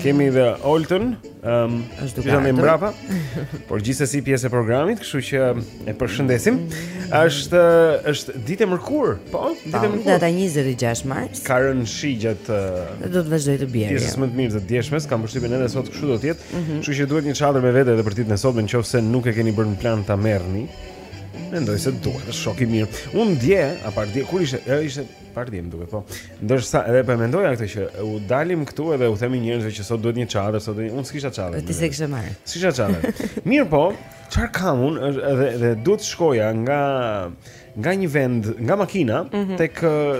Kemi dhe Olten, um, është duke mbrapa, por gjithsesi pjesë e programit, kështu që e përshëndesim, është, është ditë e mërkur, po? Ditë e mërkur. Data 26 mars. Ka rënë shi gjatë... Dhe do të vazhdojë të bjerë. Pjesës më të mirë të të djeshmes, kam përshtypjen edhe sot kështu do të jetë, mm -hmm. kështu që duhet një çadër me vete edhe për ditën e sotme, në qoftë se nuk e keni bërë në plan ta merrni, mendoj se duhet, është shok i mirë. Unë dje, a pardje, kur ishte, ishte Pardje më duket, po. Ndërsa edhe po e mendoja këtë që u dalim këtu edhe u themi njerëzve që sot duhet një çadër, sot unë s'kisha çadër. Ti s'e kishe marrë. S'kisha çadër. Mirë po, ç'faj kam unë është edhe edhe duhet të shkoja nga nga një vend, nga makina mm -hmm. tek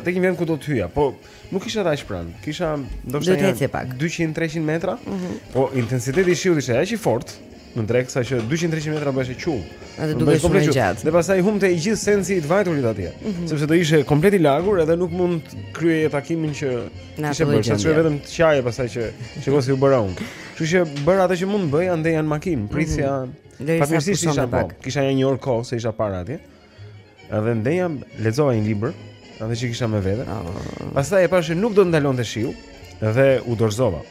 tek një vend ku do të hyja. Po nuk isha dhe aq pranë. Kisha ndoshta 200-300 metra. Mm -hmm. Po intensiteti i shiut ishte aq i fortë. Në drekë sa që 200-300 metra bëheshe qull. Atë duhet shumë e gjatë. Dhe pastaj humbte i gjithë sensi i të vajturit atje, mm -hmm. sepse do ishe komplet i lagur edhe nuk mund të kryeje takimin që kishe bërë, veç vetëm të qaje pastaj që që mos u bëra unë. Kështu që bëra atë që mund të bëja, ndenja në makinë, prisja. Mm -hmm. Faktikisht isha pak. Kisha një orë kohë se isha para atje. Edhe ndenja lexova një libër, atë që kisha me vete. Ah. Pastaj e pashë nuk do të ndalonte shiu dhe u dorëzova.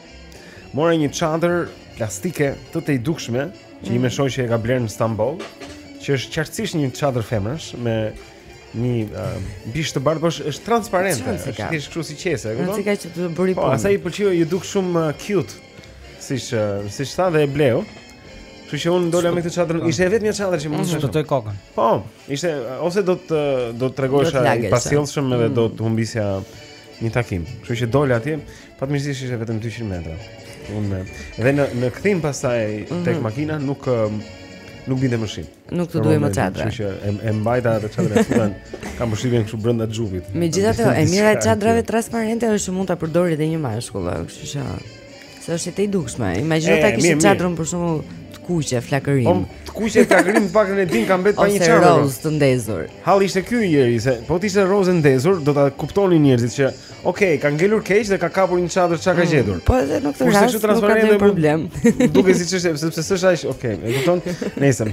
Mora një çadër plastike të tejdukshme që ime shoqe e ka blerë në Stamboll, që është qartësisht një çadër femrash me një uh, bish të bardhë, por është transparente, është thjesht kështu si qese, e kupton? Nuk e ka që të bëri po. Po, asaj i pëlqeu, i duk shumë uh, cute. Siç uh, siç tha dhe e bleu. Kështu që unë dola me këtë çadër, po. ishte e vetmja çadër që mund të mbuloja mhm. kokën. Po, ishte ose do të do të tregohesha i pasjellshëm edhe do të mm. humbisja një takim. Kështu që dola atje, fatmirësisht ishte vetëm 200 metra. Unë dhe në në kthim pastaj mhm. tek makina nuk nuk binte më shi. Nuk të duhej më çadra. Kështu që e, e mbajta atë çadrën e futa. Kam përshtypjen këtu brenda xhupit. Megjithatë, e mira e çadrave transparente është që mund ta përdorë edhe një mashkull, kështu që Se është e tejdukshme. Imagjino ta kishe çadrën për shembull të kuqe, flakërim. Po, të kuqe, flakërim, pak e dinë ka mbetë pa një çadër. Ose rozë të ndezur. Halli ishte ky njeri, se po të ishte rozë e ndezur, do ta kuptonin njerëzit që, ok, ka ngelur keq dhe ka kapur një çadrë çka ka mm, gjetur. Po edhe në këtë rast nuk ka problem. Duke siç është, sepse s'është aq, ok, e kupton? Nesër.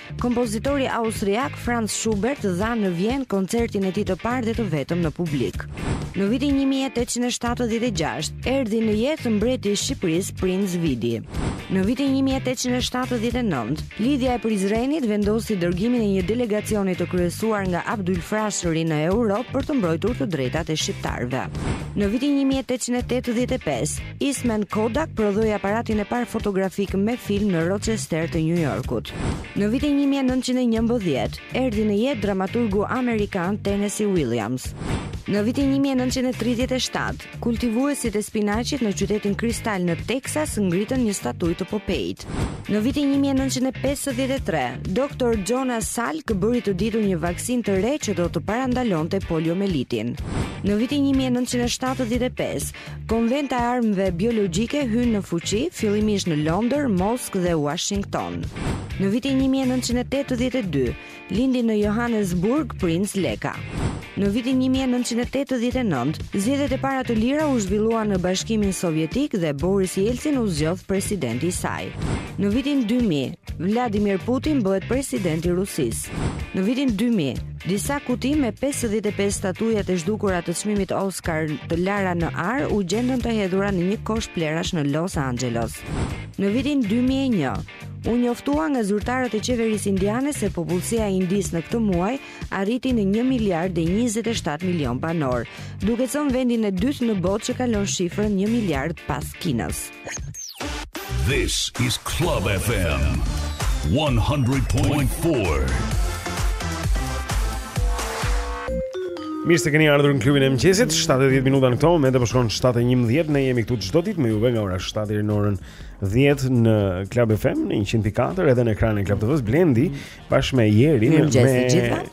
Kompozitori austriak Franz Schubert dha në Vjenë koncertin e tij të parë dhe të vetëm në publik. Në vitin 1876 erdhi në jetë mbreti i Shqipërisë Princ Vidi. Në vitin 1879, Lidhja e Prizrenit vendosi dërgimin e një delegacioni të kryesuar nga Abdyl Frashëri në Europë për të mbrojtur të drejtat e shqiptarëve. Në vitin 1885, Eastman Kodak prodhoi aparatin e parë fotografik me film në Rochester të New Yorkut. Në vitin 1911, erdhi në jetë dramaturgu amerikan Tennessee Williams. Në vitin 1937, kultivuesit e spinaqit në qytetin Crystal në Texas ngritën një statujë të Popeit. Në vitin 1953, doktor Jonas Salk bëri të ditur një vaksinë të re që do të parandalonte poliomelitin. Në vitin 1975, Konventa e armëve biologjike hyn në fuqi, fillimisht në Londër, Moskë dhe Uashington. Në vitin 1982, lindi në Johannesburg princ Leka. Në vitin 1989, zgjedhjet e para të lira u zhvilluan në Bashkimin Sovjetik dhe Boris Yeltsin u zgjodh president i saj. Në vitin 2000, Vladimir Putin bëhet president i Rusisë. Në vitin 2000, Disa kuti me pesëdhjetë e pesë statujat e zhdukura të çmimit Oscar të lara në ar u gjendën të hedhura në një kosh plerash në Los Angeles. Në vitin 2001, u njoftua nga zyrtarët e qeverisë indiane se popullsia e Indisë në këtë muaj arriti në 1 miliard dhe 27 milion banorë, duke zënë vendin e dytë në botë që kalon shifrën 1 miliard pas Kinës. This is Club FM 100.4. Mirë se keni ardhur në klubin e mëngjesit. 7 e 10 minuta në këto momente po shkon 7 e 11. Ne jemi këtu çdo ditë me juve nga ora 7 deri në orën 10 në Club FM në 100.4 edhe në ekranin e Club TV-së Blendi bashkë me Jerin me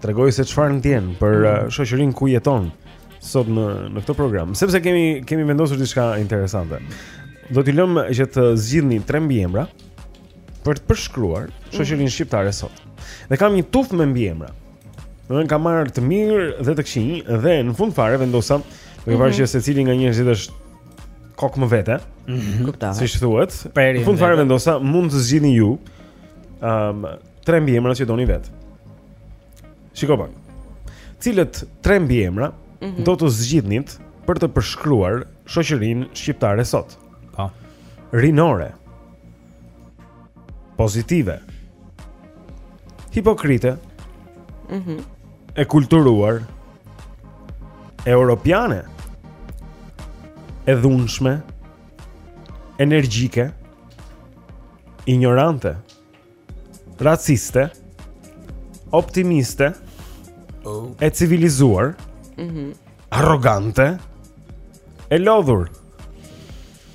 tregoj se çfarë ndjen për mm. Uh, shoqërinë ku jeton sot në në këtë program, sepse kemi kemi vendosur diçka interesante. Do t'i lëmë që të zgjidhni tre mbiemra për të përshkruar mm. shoqërinë shqiptare sot. Dhe kam një tufë me mbiemra. Do të kam marrë të mirë dhe të këqij dhe në fund fare vendosa duke parë që mhm. secili nga njerëzit është kokë më vete. Mhm. Kuptova. Siç thuhet, në fund fare vendosa mund të zgjidhni ju. Ëm um, tre mbiemra që doni vetë. Shiko pak. Cilët tre mbiemra mm -hmm. do të zgjidhnit për të përshkruar shoqërinë shqiptare sot? Po. Rinore. Pozitive. Hipokrite. Mhm. Mm e kulturuar. Europiane. E dhunshme. Energjike. Injorante. raciste, optimiste, oh. e civilizuar, mm -hmm. arrogante, e lodhur,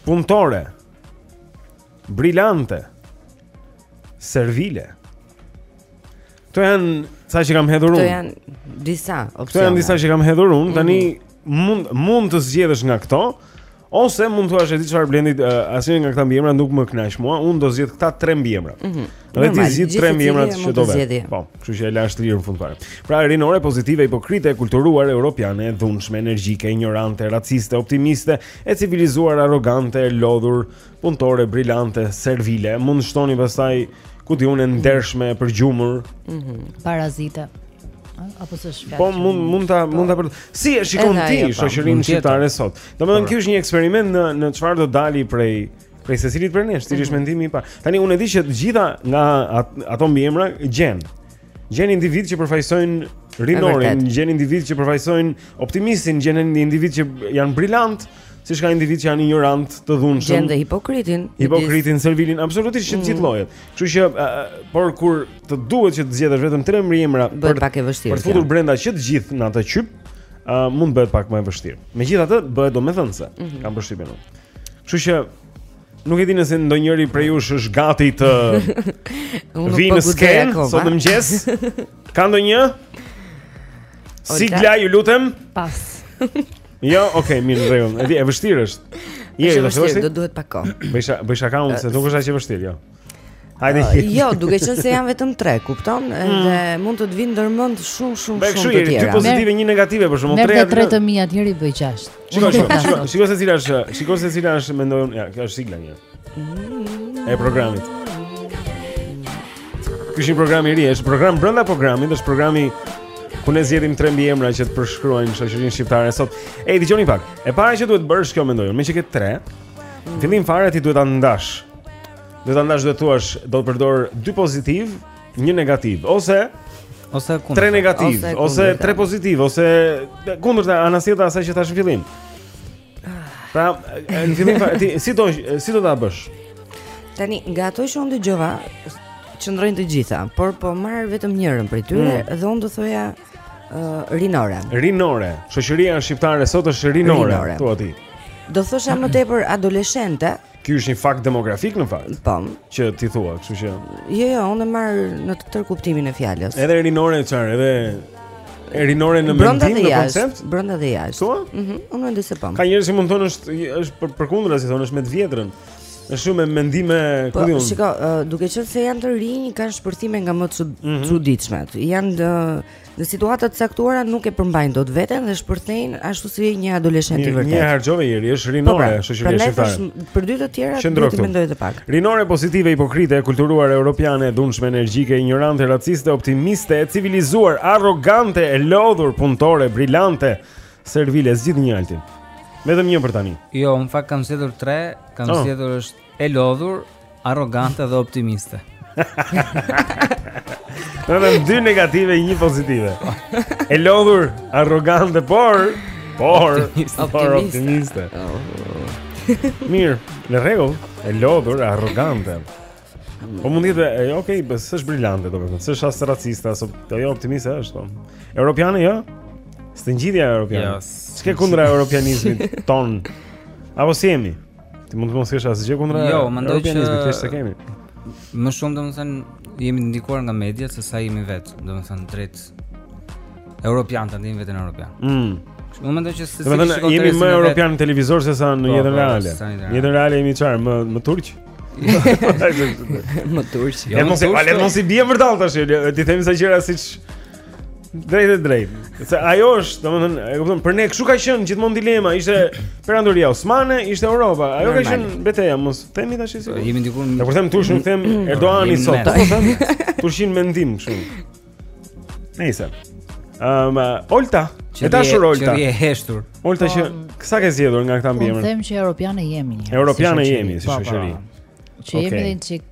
punëtore, brilante, servile. Këto janë disa që kam hedhur unë. Këto janë disa opsione. Këto janë disa që kam hedhur unë. Tani mm -hmm. mund mund të zgjedhësh nga këto Ose mund thuash e di çfarë Blendi uh, eh, asnjë nga këta mbiemra nuk më kënaq mua, unë do zgjedh këta tre mbiemra. Mm -hmm. Dhe ti zgjidh tre mbiemra që do vetë. Po, kështu që e lash të lirë në fund fare. Pra rinore pozitive, hipokrite, e kulturuar, europiane, e dhunshme, energjike, injorante, raciste, optimiste, e civilizuar, arrogante, lodhur, punëtore brilante, servile, mund të shtoni pastaj ku ti unë e ndershme, përgjumur. Mhm. Mm Parazite. Apo s'është fjalë. Po mund mund ta mund ta për. Si e shikon ti po. shoqërinë shqiptare sot? Domethënë ky është një eksperiment në në çfarë do dali prej prej secilit prej nesh, cili është mhm. mendimi i parë. Tani unë e di që të gjitha nga ato mbiemra gjen. Gjen individ që përfaqësojnë rinorin, gjen individ që përfaqësojnë optimistin, gjen individ që janë brilant, siç ka individ që janë injorant, të dhunshëm. Gjen dhe hipokritin. Hipokritin, servilin, absolutisht mm. gjithë llojet. Kështu që uh, por kur të duhet që të zgjedhësh vetëm tre mbiemra pak e vështirë. Për të futur brenda që të gjithë në atë qyp, uh, mund të bëhet pak më e vështirë. Megjithatë, bëhet domethënëse. Mm -hmm. Kam përshtypjen unë. Kështu që Nuk e di nëse ndonjëri prej jush është gati të po vijë në skenë sot në mëngjes. Ka ndonjë? Sigla, ju lutem. Pas. Jo, okay, mirë, në rregull. Është e vështirë është. Je, do të thosh. Do duhet pak kohë. Bëj bëj shaka unë se nuk është aq e vështirë, jo. Hajde që. Uh, jo, duke qenë se janë vetëm 3, kupton? Mm. Dhe mund të të vinë ndërmend shumë shumë Be, shumë të tjera. Dy pozitive, një negative për shkakun 3. Merr 3 të mia i bëj 6. Shiko, shiko, shiko se cila është, shiko se cila është mendoj unë, ja, kjo është sigla një. E programit. Ky është një program i ri, është program brenda programit, është programi ku ne zgjedhim tre mbiemra që të përshkruajnë shoqërinë shqiptare sot. Ej, dëgjoni pak. E para që duhet bërë është kjo mendoj unë, meqë ke 3. Fillim fare ti duhet ta ndash. Do ta ndash të thuash, do të përdor dy pozitiv, një negativ ose ose kundër. Tre negativ ose, ose tre pozitiv ose e kundërta, anasjellta asaj që thash në fillim. Pra, në fillim ti si do si do ta bësh? Tani, nga ato që unë dëgjova, qëndrojnë të gjitha, por po marr vetëm njërën prej tyre mm. dhe unë do thoja uh, Rinore. Rinore. Shoqëria shqiptare sot është Rinore, thua ti. Do thosha më tepër adoleshente, Ky është një fakt demografik në fakt. Po. Që ti thua, kështu që. Jo, jo, unë e marr në të tërë kuptimin e fjalës. Edhe rinore çfarë, edhe rinore në mendim në koncept? Brenda dhe jashtë. Thua? Mhm, unë mendoj se po. Ka njerëz që mund thonë është është për përkundrazi, thonë është me të vjetrën. Është shumë me mendime, ku po, diun. Po, shiko, duke qenë se janë të rinj, kanë shpërthime nga më të mhm. çuditshmet. Janë Në situata të caktuara nuk e përmbajnë dot veten dhe shpërthejnë ashtu si një adoleshente e vërtetë. Një harxhove i ri, është rinore, po, pra, shoqëria shqiptare. Për dy të tjera do të mendoj të pak. Rinore pozitive, hipokrite, e kulturuar europiane, e dhunshme, energjike, injorante, raciste, optimiste, e civilizuar, arrogante, e lodhur, punëtore, brillante, servile, zgjidhni një, Altin. Vetëm një për tani. Jo, në fakt kam zgjedhur 3, kam oh. zgjedhur është E lodhur, arrogante dhe optimiste. Domethënë dy negative, një pozitive. E lodhur, arrogante, por... Por, optimiste. por optimiste. Mirë, në rregull, e lodhur, arrogante. Po mund jetë, e, ok, po s'është brillante, domethënë, s'është as raciste, së të jo optimiste, është, po. Europiane, jo? S'të ngjit Europiane. Jo, s'të S'ke kundra europianizmit tonë. Apo si jemi? Ti mund të mos kesh asgjë kundra. Jo, mendoj që ne vetë të kemi. Më shumë domethënë jemi ndikuar nga media se sa jemi vetë, domethënë drejt europian ta ndiejmë veten europian. Mm. Unë mendoj që se sikur të jemi më europian në televizor se sa në po, jetën po, reale. Në jetën reale jemi çfarë? Më më turq? Më turq. Jo, mos e valen, mos i bie vërdallë tash. T'i themi ca gjëra siç Drejt për drejt. Se ajo është, domethënë, e kupton, për ne kshu ka qenë gjithmonë dilema, ishte Perandoria Osmane, ishte Europa. Ajo ka qenë beteja, mos themi tash si. Jemi diku. Ne po them turq, nuk them Erdogani sot. Po them turq në mendim kështu. Nejse. Ehm, um, Olta, e dashur Olta. Që je heshtur. Olta që po, sa ke zgjedhur nga këta mbiemra? Po them që europiane jemi. Europiane jemi si po, po. shoqëri. Që jemi një çik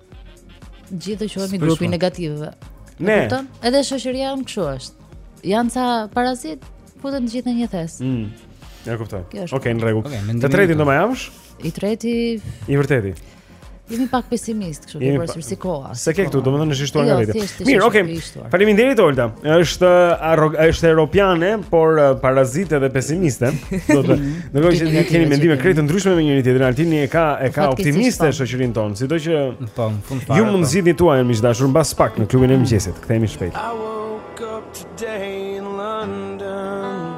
Gjithë do quhemi grupi i negativëve. Ne. Kupton? Edhe shoqëria jonë kështu është. Janë ca parazitë, futen të gjithë në një thes. Mm. E kuptoj. Okej, okay, në rregull. Okay, të tretin do më japsh? I treti i treti. Jemi pak pesimistë kështu, por si koha. S'e ke këtu, domethënë është shtuar nga jo, vetë. Mirë, okay. Faleminderit Olta. Është është europiane, por uh, parazite dhe pesimiste. Domethënë ndërkohë që ju keni mendime krejt të ndryshme me njëri tjetrin. Altini e ka e ka optimiste po. shoqërinë tonë, sido që po në fund fare. Ju mund po. të zgjidhni tuajën miq të dashur mbas pak në klubin e mëngjesit. Kthehemi shpejt. I woke up today in London.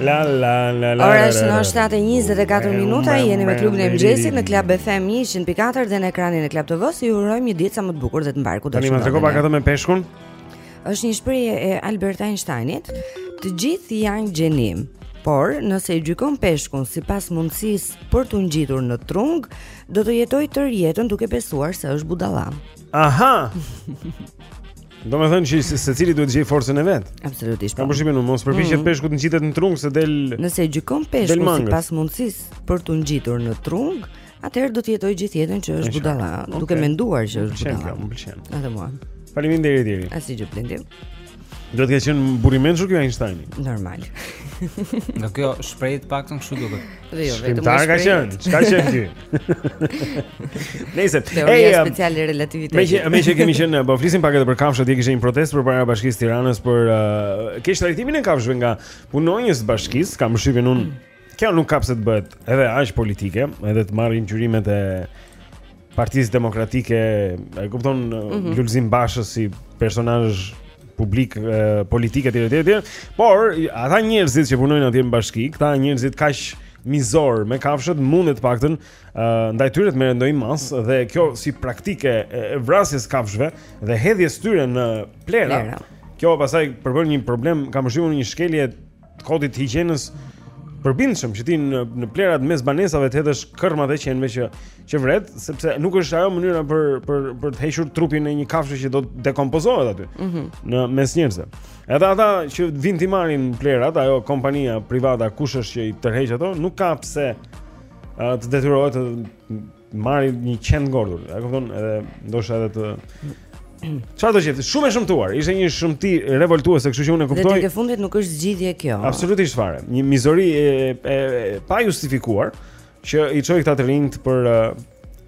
La la la la. Ora është 7:24 minuta, jeni me klubin e mëngjesit në Club FM 104 dhe në ekranin e Club TV. Ju urojmë një ditë sa më të bukur dhe të mbarë kudo të shkoni. Tani ma thoni pak këtë me peshkun. Është një shprehje e Albert Einsteinit. Të gjithë janë gjeni, por nëse e gjykon peshkun sipas mundësisë për t'u ngjitur në trung, do të jetojë tërë jetën duke besuar se është budalla. Aha. Do me thënë që se, secili duhet gjejë forcën e vet Absolutisht Kam po. përshtypjen unë, mos përpiqet mm -hmm. peshku të ngjitet në trung se del Nëse e gjykon peshkun sipas mundësisë për t'u ngjitur në trung Atëherë do të jetojë gjithë jetën që është budala okay. Duke menduar që është budala Më pëlqen, më pëlqen mua Parimin dhe i diri Asnjë gjë Blendi Do të ketë qenë burrë i mençur ky Einstein Normal Nga kjo shprehje të paktën kështu duket Dhe jo vetëm shkrimtar ka qenë, ç'ka qenë ti? Se teoria um, speciale e relativitetit. Meqë meqë kemi qenë, po flisim pak edhe për kafshët, dje ishte një protestë përpara Bashkisë së Tiranës për uh, keqtrajtimin e kafshëve nga punonjës të bashkisë, kam përshtypjen unë. Kjo nuk ka pse të bëhet edhe aq politike, edhe të marrë ngjyrimet e Partisë Demokratike, e kupton mm -hmm. Lulzim Bashës si personazh publik e, politik etj etj. Por ata njerëzit që punojnë atje në bashki, këta njerëzit kaq mizorë me kafshët mund të paktën uh, ndaj tyre të merret ndonjë masë dhe kjo si praktikë e vrasjes së kafshëve dhe hedhjes së tyre në plehra. Kjo pastaj përbën një problem, kam përshtypjen një shkelje të kodit të higjienës të përbindshme që ti në në plehrat mes banesave të hedhësh kërmat e qenve që që vret, sepse nuk është ajo mënyra për për për të hequr trupin e një kafshe që do të dekompozohet aty. Ëh. Mm në mes njerëzve. Edhe ata që vijnë t'i marrin plehrat, ajo kompania private kush është që i tërheq ato, nuk ka pse ë, të detyrohet të marrë një qen të ngordhur, e kupton, edhe ndoshta edhe të çfarëdo të jetë. Shumë e shëmtuar. Ishte një shëmti revoltuese, kështu që unë e kuptoj. Në fund të fundit nuk është zgjidhje kjo. Absolutisht fare. Një mizori e, e, e pajustifikuar që i çoi këta të rinjtë për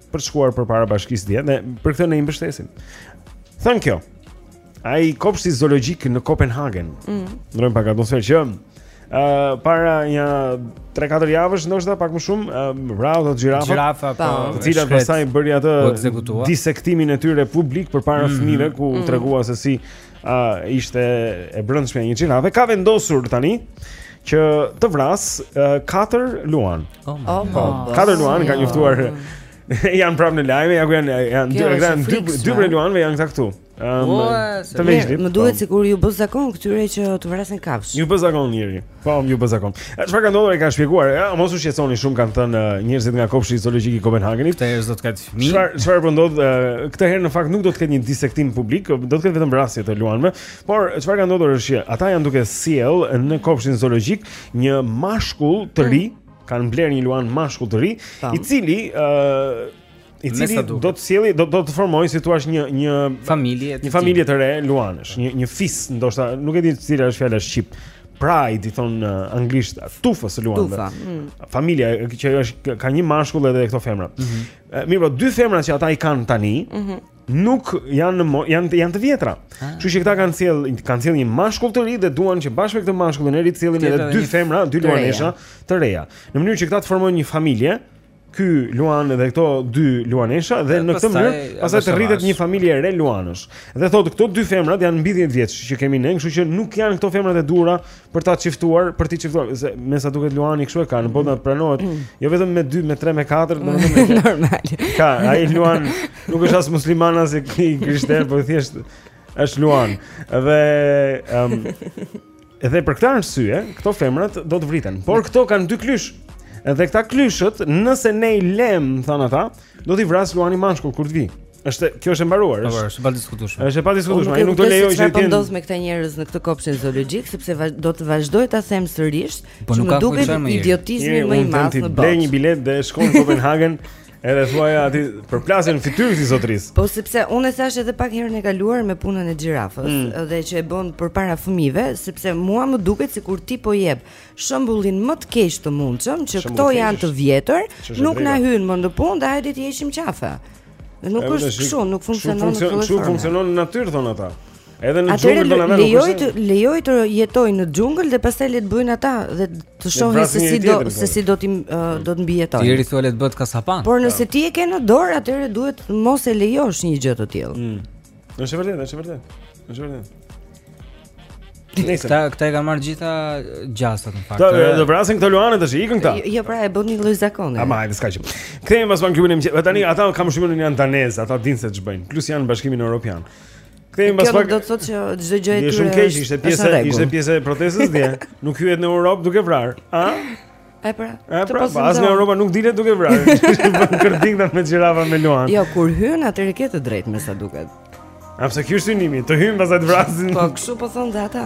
për të shkuar përpara bashkisë dje dhe për këtë ne i mbështesim. Thënë kjo, Ai kopshti zoologjik në Kopenhagen. Mm. Ndërrojmë pak atmosferë që ë para nja 3-4 javësh ndoshta pak më shumë uh, vrau atë xhirafën. Xhirafa po. Të cilës pastaj bëri atë disektimin e saj publik përpara mm -hmm. fëmijëve ku mm -hmm. tregoi se si uh, ishte e brendshmja e një xhirafe. Ka vendosur tani që të vrasë 4 uh, luanë. Oh, oh, po, 4 oh, luan kanë njoftuar oh. janë prapë në lajme, janë janë dy dy dy luanëve janë këta këtu. Um, po, të vëzhdim. Më duket po. sikur iu bë zakon këtyre që të vrasin kafshë. Iu bë zakon njëri. Po, iu bë zakon. Çfarë ka ndodhur e kanë shpjeguar. Jo, mos u shqetësoni shumë kanë thënë njerëzit nga kopshti zoologjik i Kopenhagenit. Këtë herë s'do të ketë fëmijë. Çfarë çfarë po ndodh? Këtë herë në fakt nuk do të ketë një disektim publik, do të ketë vetëm vrasje të luanëve. Por çfarë ka ndodhur është që ata janë duke sjellë në kopshtin zoologjik një mashkull të ri, mm. kanë blerë një luan mashkull të ri, i cili ë i cili do të sjellë do do të formojë si thua një një familje një familje të re luanësh, një një fis, ndoshta nuk e di cila është fjala shqip. Pride i thonë uh, anglisht tufës së luanëve. Tufa. Mm. Familja që është ka një mashkull edhe këto femra. Mm -hmm. uh, Mirë, po dy femra që ata i kanë tani, mm -hmm. nuk janë në janë janë të vjetra. Ah. Kështu që këta kanë sjellë kanë sjellë një mashkull të ri dhe duan që bashkë me këtë mashkullin e ri të sjellin edhe dy femra, dy luanesha të reja. Në mënyrë që këta të formojnë një familje, Ky luan dhe këto dy luanesha dhe në këtë mënyrë pastaj të rritet një familje e re luanësh. Dhe thotë këto dy femrat janë mbi 10 vjeç që kemi ne, kështu që nuk janë këto femrat e duhura për ta çiftuar, për t'i çiftuar, se me sa duket luani kështu e ka, në botë pranohet mm. jo vetëm me 2, me 3, me 4, domethënë normal. Ka, ai luan nuk është as musliman as i krishterë, por thjesht është luan. Dhe ëm Edhe për këtë arsye, këto femrat do të vriten. Por këto kanë dy klyshë. Edhe këta klyshët, nëse ne i lëmë, thonë ata, do t'i vrasë luani mashkull kur të vijë. Është kjo është e mbaruar. Është është e padiskutueshme. Është e padiskutueshme. Ai nuk do lejojë që të po ndodh me këta njerëz në këtë kopshtin zoologjik sepse do të vazhdoj ta them sërish, po më duket idiotizmi më i madh në botë. Blej një biletë dhe shkon në Kopenhagen. Edhe thua ja t'ia përplas në fytyrë këtij zotërisë. Po sepse unë e thashë edhe pak herën e kaluar me punën e xhirafës mm. dhe që e bën përpara fëmijëve, sepse mua më duket sikur ti po jep shembullin më të keq të mundshëm që këto janë të vjetër, nuk na hyjnë më në punë, dhe hajde t'i heqim qafe. Dhe nuk është kështu, nuk funksionon në çdo Kështu funksionon në natyrë thonë ata. Edhe në xhungël do na vënë. Lejo të lejo të jetojë në xhungël dhe pastaj le të bëjnë ata dhe të shohin se si do se si do të do të mbijetojnë. Ti ri thua le të bëhet kasaphanë. Por nëse ti e ke në dorë, atëherë duhet mos e lejosh një gjë të tillë. Mm. Është vërtet, është vërtet. Është vërtet. Nëse ta këta e kanë marrë gjitha gjasat në fakt. Do të vrasin këto luane tash, ikën këta. Jo, jo pra e bën një lloj zakoni. Ama hajde s'ka gjë. Kthehemi pas pak në klubin e mëngjesit. Tani ata kam shumë në janë danezë, ata dinë se ç'bëjnë. Plus janë në Bashkimin Evropian. Kthehemi pas pak. Kjo do të thotë që çdo gjë e tyre. Është shumë keq, ishte pjesë, ishte pjesë e protestës dje. Nuk hyhet në Europë duke vrarë. A? E pra. E pra, as në Europë nuk dilet duke vrarë. Bën kërdinë këta me xhirafa me luan. Jo, kur hyn atëherë ke të drejtë me sa duket. A pse ky është synimi? Të hyjmë pastaj të vrasim. Po, kështu po thonë dhe ata.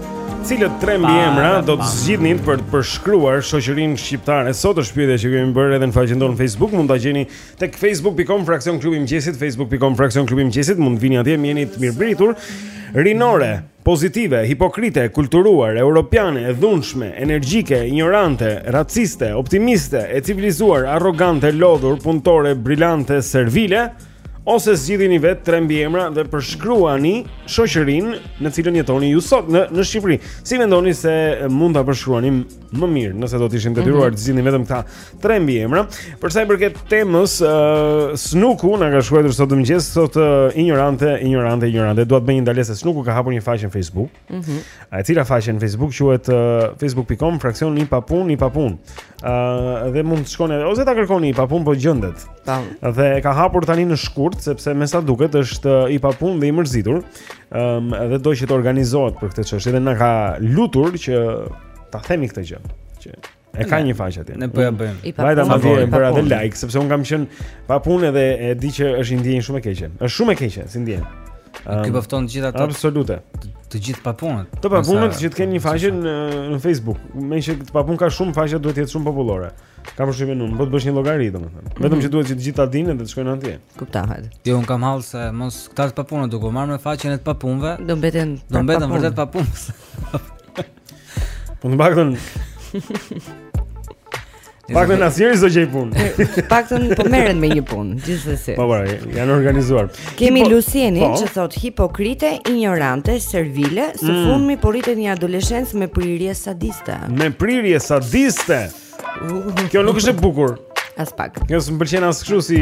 Cilët tre mbiemra do të zgjidhnit për të përshkruar shoqërinë shqiptare? Sot është pyetja që kemi bërë edhe në faqen tonë në Facebook, mund ta gjeni tek facebook.com fraksion klubi i mëngjesit, facebook.com fraksion klubi i mëngjesit, mund të vini atje jeni të mirëpritur. Rinore, pozitive, hipokrite, kulturuar, europiane, e dhunshme, energjike, injorante, raciste, optimiste, e civilizuar, arrogante, lodhur, punëtore, brilante, servile. Ose zgjidhini vetë tre mbiemra dhe përshkruani shoqërinë në cilën jetoni ju sot në në Shqipëri. Si mendoni se mund ta përshkruani më mirë, nëse do të ishim detyruar të zgjidhni vetëm këta tre mbiemra? Për sa i përket temës, uh, Snuku na ka shkruar sot në mëngjes, thotë uh, injorante, injorante, injorante. Dua të bëj një ndalesë, Snuku ka hapur një faqe në Facebook. Mm -hmm. A e cila faqe në Facebook quhet uh, facebook.com fraksion i papun i papun. Ë uh, dhe mund të shkoni edhe ose ta kërkoni i papun po gjendet. Tam. Dhe e ka hapur tani në shkurt sepse me sa duket është uh, i papun dhe i mërzitur. Ëm um, dhe do që të organizohet për këtë çështje dhe na ka lutur që ta themi këtë gjë, që E ka një faqe atje. Ne po ja bëjmë. Vajta menjëherë bëra like sepse un kam qen pa punë dhe e di që është një ndjenjë shumë e keqe. Është shumë e keqe si ndjenjë. Ky po fton të gjithë ata. Absolute. Të gjithë papunët. Të papunët që të kenë një faqe në në Facebook. Meqë të papunë ka shumë faqja duhet të jetë shumë popullore. Kam përshtypjen, po të bësh një llogari domethënë. Mhm. Vetëm që duhet që të gjithë ta dinë dhe të shkojnë atje. Kuptohet. Jo, un kam hall se mos këta të papunët duke u marrë me faqen e të papunëve. Do mbeten do mbeten vërtet pa punë. Po në paktën Paktën asnjëri s'do gjej punë. Paktën po merren me një punë, gjithsesi. Po po, janë organizuar. Kemi po, Lucienin po. që thot hipokrite, injorante, servile, së mm. fundmi po rritet një adoleshencë me prirje sadiste. Me prirje sadiste. Uh. Kjo nuk është e bukur. As pak. Kjo s'm pëlqen as këtu si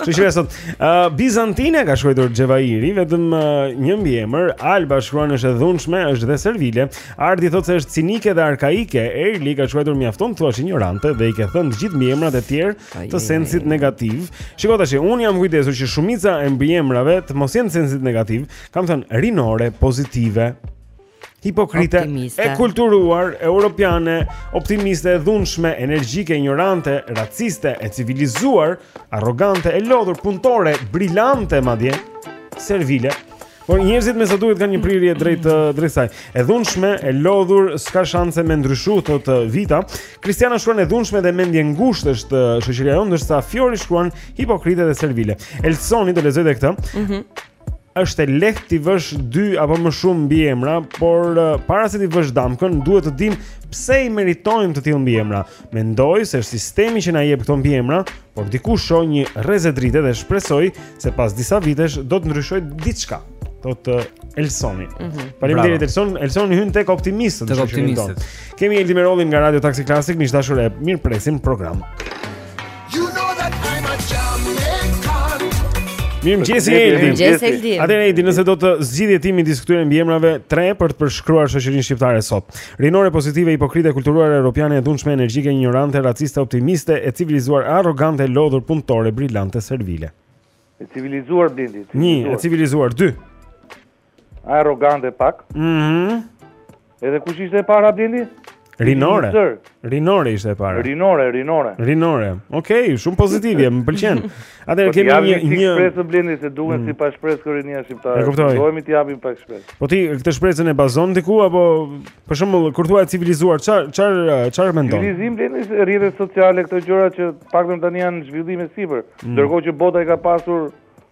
Shoqëria sot uh, bizantine ka shkruajtur Xhevairi, vetëm uh, një mbiemër, Alba shkruan është e dhunshme, është dhe servile. Ardi thotë se është cinike dhe arkaike. Erli ka shkruar mjafton thuash injorante dhe i ke thënë të gjithë mbiemrat e tjerë të sensit negativ. Shiko tashi, un jam kujdesur që shumica e mbiemrave të mos jenë sensit negativ. Kam thënë rinore, pozitive, Hipokrite, optimiste. e kulturuar, europiane, optimiste, e dhunshme, energjike, ignorante, raciste, e civilizuar, arrogante, e lodhur, punëtore, brilante madje, servile. Por njerëzit me sa duket kanë një prirje drejt eh, drejt saj. E dhunshme, e lodhur, s'ka shanse me ndryshu thot eh, Vita. Kristiana shkruan e dhunshme dhe mendjengushtë është eh, shoqëria jonë, ndërsa Fiori shkruan hipokrite dhe servile. Elsoni do lexoj edhe këtë. Mhm. Mm është e lehtë t'i vësh dy apo më shumë mbiemra, por eh, para se t'i vësh damkën, duhet të dimë pse i meritojmë të tillë mbiemra. Mendoj se është sistemi që na jep këto mbiemra, por diku shoh një rreze drite dhe shpresoj se pas disa vitesh do të ndryshojë diçka. Thotë eh, Elsoni. Mm -hmm. Faleminderit Elson, Elsoni hyn tek optimistët. Tek optimistët. Kemi Eldi Merollin nga Radio Taxi Classic, miq të dashur, e mirëpresim në program. You know that I'm a Jamaican. Mirë mëgjesi Eldi Mirë mëgjesi Eldi Atëherë Eldi nëse do të zgjidhje ti midis këtyre mbiemrave tre për të përshkruar shoqërinë shqiptare sot Rinore pozitive, hipokrite, kulturuar, europiane, e dhunshme, energjike, ignorante, raciste, optimiste, e civilizuar, arrogante, lodhur, punëtore, brilante, servile E civilizuar, Blendi Një, e civilizuar, dy Arrogante pak. Mhm. Edhe kush ishte e para Blendi? Rinore. Rinore ishte e para. Rinore, Rinore. Rinore. Okej, okay, shumë pozitive, më pëlqen. Atëherë po kemi një një një shpresë Blendi se duhen mm. si pa shpresë kjo rinia shqiptare. E kuptoj. Duhet t'i japim pak shpresë. Po ti këtë shpresën e bazon diku apo për shembull kur thua e civilizuar, çfar çfarë çfarë mendon? Civilizim Blendi se rrjetet sociale këto gjëra që të paktën tani janë në zhvillim e sipër. Mm. Ndërkohë që bota i ka pasur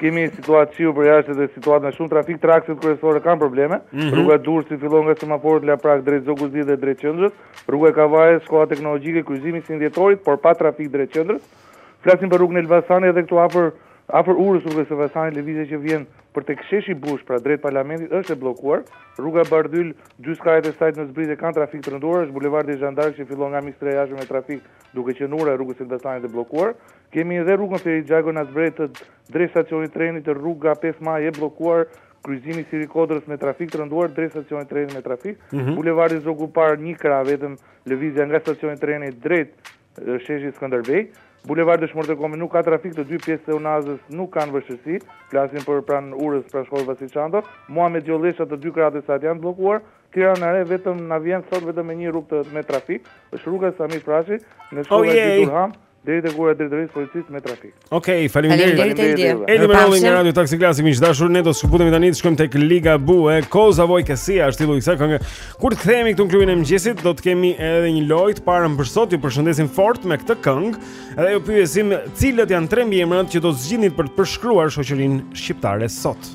Kemi situatë shiu përjashta dhe situatë me shumë trafik, te akset kryesore kanë probleme. Mm -hmm. Rruga Durrësit fillon nga semaforët Laprakë drejt Zogut të Zi dhe drejt qendrës. Rruga e Kavajës, shkolla teknologjike, kryqëzimi 21 Dhjetorit, prapë trafik drejt qendrës. Flasim për rrugën e Elbasanit edhe këtu afër afër urës rrugës Elbasanit lëvizja që vjen për tek sheshi Bush, pra drejt parlamentit është e bllokuar. Rruga Bardhyl, dy skajet e saj në zbritje kanë trafik të rënduar, është bulevardi Zhan d'Ark që fillon nga Ministria e Jashtme me trafik duke qenë ura e rrugës Elbasanit e bllokuar. Kemi dhe rrugën Ferit Xhajko në zbritje drejt stacionit të trenit rruga pesë maj e bllokuar kryqëzimi i Siri Kodrës me trafik të rënduar drejt stacionit të trenit me trafik bulevardi Zogu i Parë një krah vetëm lëvizja nga stacioni i trenit drejt sheshit Skënderbej bulevardi Dëshmorët e Kombit nuk ka trafik të dy pjesët e Unazës nuk kanë vështirësi flasim për pranë urës pranë shkollës Vasil Shanto Muhamet Gjollesha të dy krahët e saj janë të bllokuar Tirana e Re vetëm na vjen sot vetëm me një rrugë të me trafik është rruga Sami Frashëri nga shkolla Edit Durham Deri tek ura e drejtorisë policisë me trafik. Okej, okay, faleminderit. Faleminderit Eldi. Eldi Meroli nga Radio Taxi Class miq të dashur, ne do të shkuputemi tani të shkojmë tek Ligabue, Cosa vuoi che sia, është titulli i kësaj këngë. Kur të kthehemi këtu në klubin e mëngjesit, do të kemi edhe një lojë të parën për sot. Ju përshëndesim fort me këtë këngë. Edhe ju pyesim cilët janë tre mbiemrat që do të zgjidhni për të përshkruar shoqërinë shqiptare sot.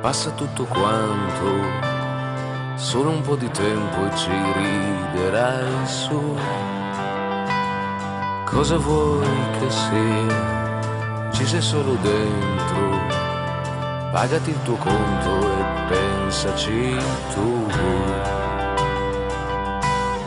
Passa tutto quanto, solo un po' di tempo e ci riderai su. Cosa vuoi che sia? Ci sei solo dentro pagati il tuo conto e pensaci tu.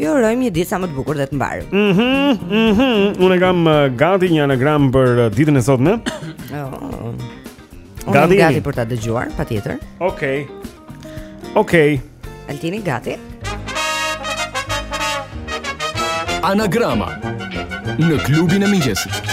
Ju urojmë një ditë sa më të bukur dhe të mbarë. Mhm, mm mhm. Mm Unë e kam uh, gati një anagram për uh, ditën e sotme. Oh. Unë gati, gati për ta dëgjuar, patjetër. Okej. Okay. Okej. Okay. Altini gati. Anagrama në klubin e mëngjesit.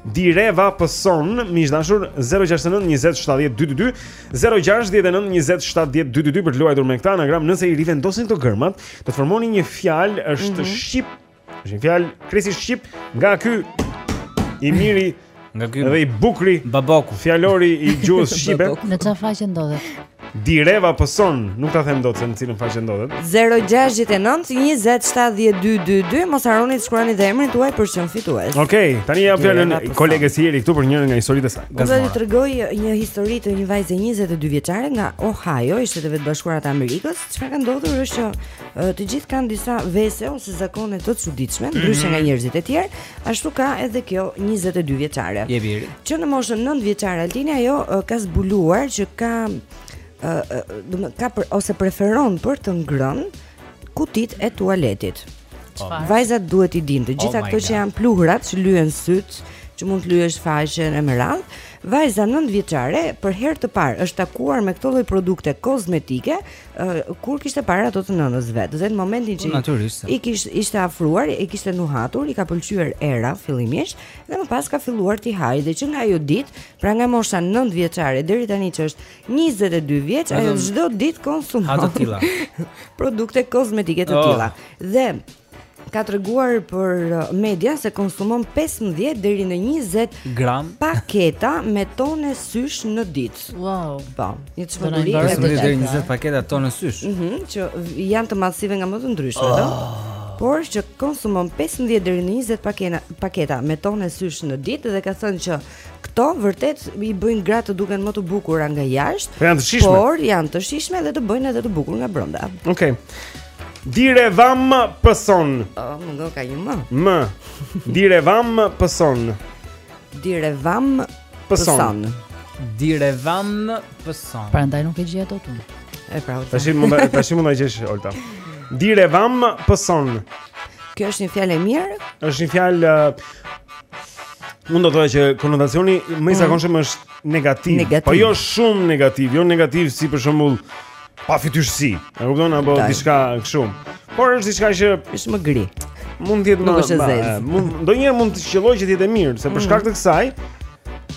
Direva pson, miq të dashur, 069 20 70 222, 069 20 70 222 për të luajtur me këtë anagram, nëse i rivendosni këto gërma, do të formoni një fjalë, është mm -hmm. shqip. Është një fjalë krejt shqip nga ky i miri nga ky dhe i bukri baboku fjalori i gjuhës shqipe në çfarë faqe ndodhet Direvam pëson, nuk ta them dot se në cilën faqe ndodhet. 069 20 70 222 mos harroni të shkruani dhe emrin tuaj për çmim fitues. Okej, okay, tani ia jap fjalën koleges Jeri këtu për njërin nga historitë e saj. Do të tregoj një histori të një vajze 22 vjeçare nga Ohio, i Shteteve të Bashkuara të Amerikës. Çfarë ka ndodhur është që të gjithë kanë disa vese ose zakone të çuditshme, mhm. ndryshe nga njerëzit e tjerë, ashtu ka edhe kjo 22 vjeçare. Që në moshën 9 vjeçare Altini ajo ka zbuluar që ka ë do të ka për, ose preferon për të ngrënë kutitë e tualetit. Çfarë? Vajzat duhet t'i dinë të oh gjitha oh këto që janë pluhurat, që lyen sytë, që mund të lyesh faqen e me radhë. Vajza 9 vjeçare për herë të parë është takuar me këto lloj produkte kozmetike uh, kur kishte parë ato të nënës së vet. Dhe në momentin që i kishte ishte afruar, i kishte nuhatur, i ka pëlqyer era fillimisht dhe më pas ka filluar t'i hajë dhe që nga ajo ditë, pra nga mosha 9 vjeçare deri tani që është 22 vjeç, ajo çdo ditë konsumon. Ha të tilla. produkte kozmetike të oh. tilla. Oh. Dhe ka treguar për uh, median se konsumon 15 deri në 20 gram paketa me tone sysh në ditë. është. Wow. Po, një çmenduri e vërtetë. Deri 20 paketa tone sysh. Mhm, mm që janë të masave nga më të ndryshme, oh. do? por që konsumon 15 deri në 20 pakena, paketa me tone sysh në ditë dhe ka thënë që këto vërtet i bëjnë gratë të duken më të bukura nga jashtë, po janë por janë të shijshme dhe të bëjnë edhe të bukur nga brenda. Okej. Okay. Direvam pëson. Oh, më do ka një më. Më. Direvam pëson. Direvam pëson. Direvam pëson. Prandaj nuk e gjej ato tun. E pra. Tash mund të tash mund të gjesh Olta. Direvam pëson. Kjo është një fjalë e mirë? Është një fjalë uh, Mund të thoja që konotacioni më i mm. zakonshëm është negativ. negativ. Po jo shumë negativ, jo negativ si për shembull pa fytyrësi. E kupton apo diçka kështu. Por është diçka që është më gri. Mund të jetë më është zezë. Mund ndonjëherë mund të qellojë që të jetë e mirë, se për mm. shkak të kësaj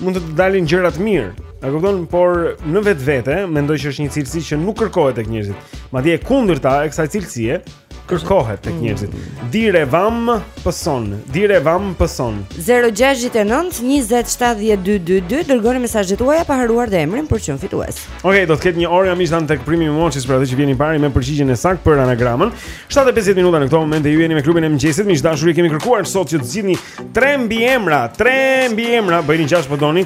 mund të të dalin gjërat mirë. E kupton, por në vetvete mendoj që është një cilësi që nuk kërkohet tek njerëzit. Madje e kundërta e kësaj cilësie kërkohet tek mm. njerëzit. Direvam pëson, direvam pëson. 069 2070222 dërgoni mesazhet tuaja pa harruar dhe emrin për çmim fitues. Okej, okay, do të ketë një orë jam ishtan tek primi Moçis për atë që vjen i pari me përgjigjen e saktë për anagramën. 7:50 minuta në këtë moment e ju jeni me klubin e mëngjesit, miq të dashur, ju kemi kërkuar sot që të zgjidhni tre mbiemra, tre mbiemra, bëjini gjashtë po doni,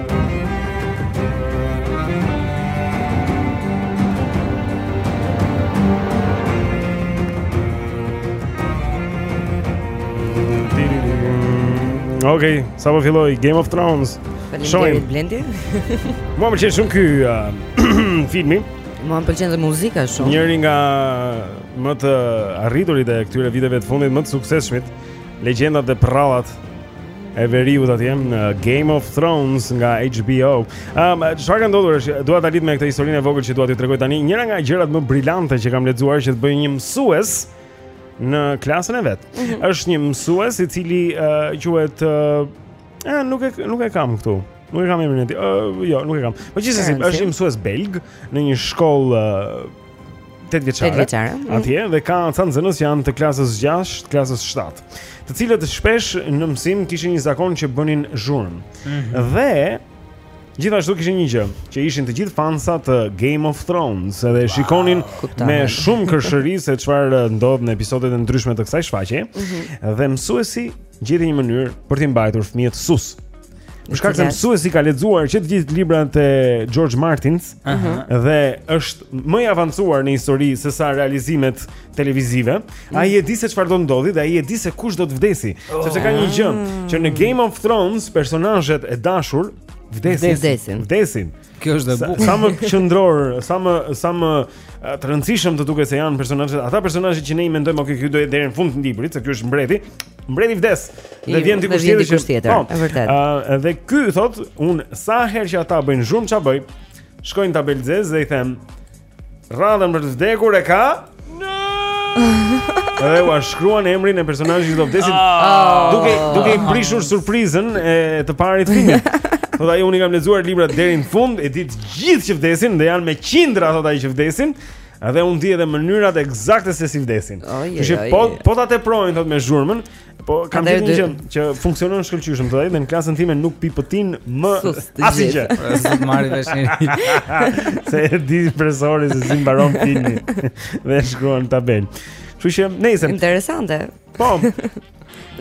Okej, okay, sa po filloi Game of Thrones. Shohim Blendi. Mua më pëlqen shumë ky uh, filmi. Mua më pëlqen dhe muzika shumë. Njëri nga më të arriturit e këtyre viteve të fundit, më të suksesshmit, legjendat dhe përrallat e veriut atje në Game of Thrones nga HBO. Ëm, um, çfarë ka ndodhur është dua ta lidh me këtë historinë e vogël që dua t'ju tregoj tani. Njëra nga gjërat më brilante që kam lexuar që të bëjë një mësues në klasën e vet. Mm -hmm. Është një mësues i cili uh, quhet uh, nuk e nuk e kam këtu. Nuk e kam emrin e tij. Uh, jo, nuk e kam. Po gjithsesi, është një mësues belg në një shkollë uh, 8 vjeçare. 8 vjeçare. Mm. Atje dhe ka ca nxënës që janë të klasës 6, klasës 7, të cilët shpesh në mësim kishin një zakon që bënin zhurmë. Mm -hmm. Dhe gjithashtu kishin një gjë, që ishin të gjithë fansa të Game of Thrones dhe wow, shikonin kuptohet. me shumë kërshëri se çfarë ndodh në episodet e ndryshme të kësaj shfaqje. Mm -hmm. Dhe mësuesi gjeti një mënyrë për t'i mbajtur fëmijët sus. Për shkak se mësuesi ka lexuar që të gjithë librat e George Martins uh mhm. -huh. dhe është më i avancuar në histori se sa realizimet televizive, uh mhm. -huh. ai e di se çfarë do të ndodhë dhe ai e di se kush do të vdesë, oh. sepse ka një gjë që në Game of Thrones personazhet e dashur vdesin. Vdesin. vdesin. vdesin. Kjo është e bukur. Sa më qendror, sa më sa më të rëndësishëm të duket se janë personazhet, ata personazhet që ne i mendojmë ok, ky do jetë deri në fund të librit, se ky është mbreti. Mbreti vdes. Dhe vjen dikush tjetër që është tjetër. Po, vërtet. Ëh, dhe ky thotë, unë sa herë që ata bëjnë zhurmë ça bëj, shkoj në tabelë të zezë dhe i them, Radhën për të vdekur e ka Edhe ua shkruan emrin e personazhit që do vdesë ah. duke duke i prishur surprizën e të parit filmit. Thotë ai unë i kam lexuar librat deri në fund, i di të gjithë që vdesin dhe janë me qindra thotë ai që vdesin. Edhe unë di edhe mënyrat ekzakte se si vdesin. Kështu që po po ta teprojnë thotë me zhurmën, Po kam Atëherë gjë dy- që funksionon shkëlqyshëm thotë ai dhe në klasën time nuk pipëtin më Sus, të asnjë gjë. gjithë. Pra, s'do të marrë vesh njeri. Se e di profesori se si mbaron filmi dhe e shkruan në tabelë. Kështu që nejse. Interesante Po,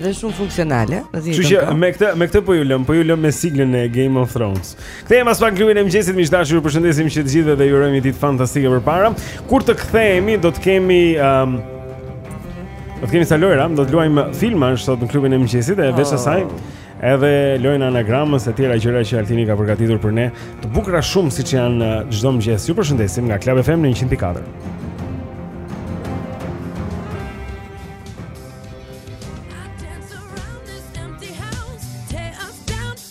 dhe shumë funksionale. dhe si i kështu që thënë, me këtë me këtë po ju lëmë, po ju lëmë me siglën e Game of Thrones. Kthehemi pas pak në klubin e mëngjesit, miq të dashur, ju përshëndesim që të gjithëve dhe ju urojmë një ditë fantastike përpara. Kur të kthehemi, do të kemi ëm um, do të kemi ca lojëra, do të luajmë filma sot në klubin e mëngjesit e oh. veç asaj. Edhe lojën e anagramës e tjera gjëra që Altini ka përgatitur për ne, të bukura shumë siç janë uh, çdo mëngjes. Ju përshëndesim nga Club FM në 104.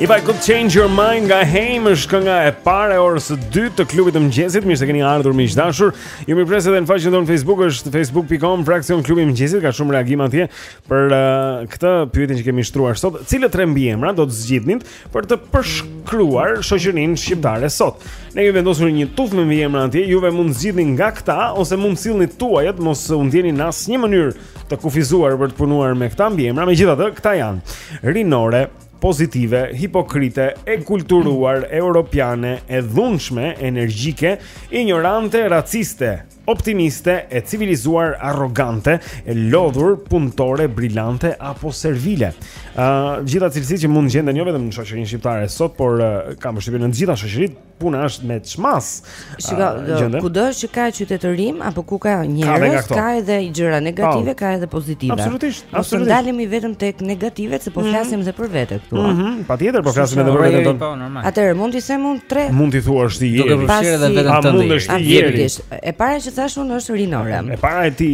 If I could change your mind nga Haim është kënga e parë e orës së dytë të klubit të mëngjesit. Mirë se keni ardhur miq të dashur. Ju mirëpres edhe në faqen tonë Facebook është facebook.com fraksion klubi i mëngjesit. Ka shumë reagime atje për uh, këtë pyetje që kemi shtruar sot. Cilat tre mbiemra do të zgjidhnit për të përshkruar shoqërinë shqiptare sot. Ne kemi vendosur një tufë me mbiemra atje, juve mund të zgjidhni nga këta ose mund të sillni tuajat, mos u ndjeni në asnjë mënyrë të kufizuar për të punuar me këta mbiemra. Megjithatë, këta janë rinore, pozitive, hipokrite, e kulturuar, europiane, e dhunshme, energjike, injorante, raciste, optimiste, e civilizuar, arrogante, e lodhur, punëtore, brilante apo servile. Ë, uh, të gjitha cilësi që mund të gjenden jo vetëm në shoqërinë shqiptare sot, por uh, kam përshtypjen në të gjitha shoqëritë puna është me ç'masë. Shiko, uh, kudo që ka qytetërim apo ku ka njerëz, ka, ka edhe gjëra negative, po, po, ka edhe pozitive. Absolutisht. Mos të ndalemi vetëm tek negativet, se po mhm. flasim dhe për vete këtu. Mm -hmm. Patjetër, po flasim edhe për veten tonë. Po, Atëherë, mund t'i them unë tre. Mund t'i thuash ti, Jeri. Duke përfshirë dhe veten tënde. A jeri. E para që thashë unë është rinore. E para e di,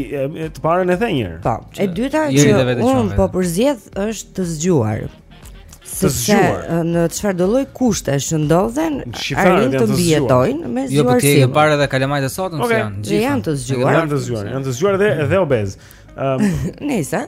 të parën e the një herë. Po, e dyta që unë po përzgjedh është të zgjuar. Të zgjuar. Në çfarëdolloj kushtesh të ndodhen, arrijnë të mbijetojnë me zgjuarsi. Jo, për po ti e pare dhe kalamajtë e sotëm, që janë. Janë të zgjuar. Janë të zgjuar, janë të zgjuar dhe obezë. Um, Nëse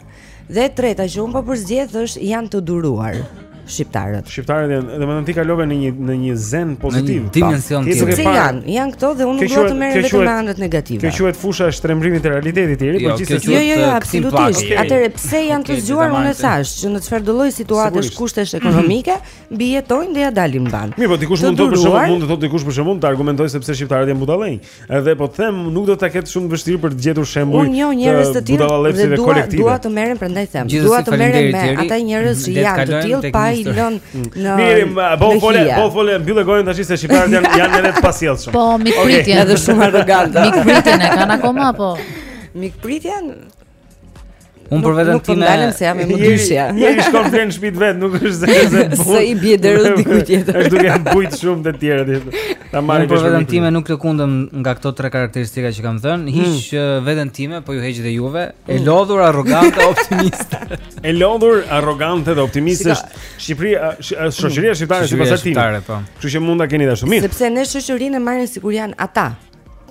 dhe e treta që unë po përzgjedh është janë të duruar shqiptarët. Shqiptarët janë, domethënë ti kalove në një në një zen pozitiv. Në dimension tjetër. Ti sepse janë, janë këto dhe unë nuk dua të merrem vetëm me anët negative. Kjo quhet fusha e shtrembrimit të realitetit tjetër, jo, por gjithsesi. Jo, jo, jo, absolutisht. Atëherë pse janë të zgjuar unë thashë që në çfarëdolloj situatash kushtesh ekonomike mbijetojnë dhe ia dalin mbanë. Mirë, po dikush mund të thotë për shembull, mund të thotë dikush për shembull të argumentojë se pse shqiptarët janë budallenj. Edhe po të them, nuk do ta ketë shumë të vështirë për të gjetur shembuj. Unë njoh njerëz të tillë dhe dua dua të merrem prandaj them. Dua të merrem me ata njerëz që janë të tillë pa i lënë në. Mirë, po fole, po fole, mbylle gojën tash se shqiptarët janë janë edhe të pasjellshëm. Po, mikpritjen. Edhe shumë arrogantë. Mikpritjen e kanë akoma apo? Mikpritjen? Unë për veten time se jam e më dyshja. Një i shkon fle në shpi vetë, nuk është se se bujt. Se i bie derës dhe diku tjetër. është duke më bujt shumë dhe tjere tjetër. Ta marrim për veten time nuk lëkundem nga këto tre karakteristika që kam thënë. Hmm. Hiq hmm. veten time, po ju heq dhe juve. E hmm. lodhur, arrogante, optimiste. e lodhur, arrogante dhe optimiste është Shqipëri, është shoqëria shqiptare sipas atij. Shoqëria shqiptare, po. Kështu që mund ta keni dashur. Sepse ne shoqërinë e marrim sikur janë ata.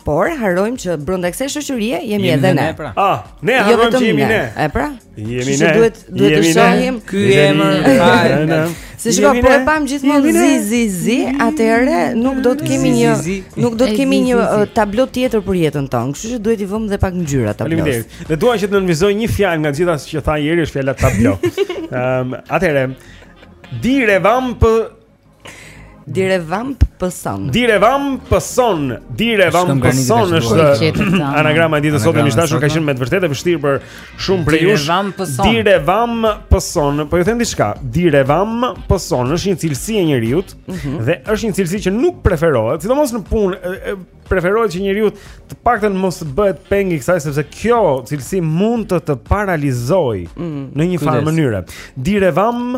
Por harrojmë që brenda kësaj shoqërie jemi edhe ne. Pra. Ah, ne jo harrojmë që jemi ne. E pra? Jemi ne. Duhet duhet të shohim gjithmonë. Se shko po e pamë gjithmonë zi zi zi, atëherë nuk do të kemi një nuk do të kemi një uh, tablo tjetër për jetën tonë. Kështu që duhet t'i vëmë dhe pak ngjyra tablosë. Faleminderit. Dhe dua që të nënvizoj një fjalë nga të gjitha që tha Jeri është fjala tablo. Ehm, atëherë Direvam p Direvam pson. Direvam pson. Direvam pson është anagrama e ditës sot miq të dashur ka qenë me të vërtetë e vështirë për shumë prej jush. Direvam pson. Po ju them diçka. Direvam pson është një cilësi e njeriu mhm. dhe është një cilësi që nuk preferohet, sidomos në punë preferohet që njeriu të paktën mos të bëhet peng i kësaj sepse kjo cilësi mund të të paralizojë mhm. në një farë mënyre. Direvam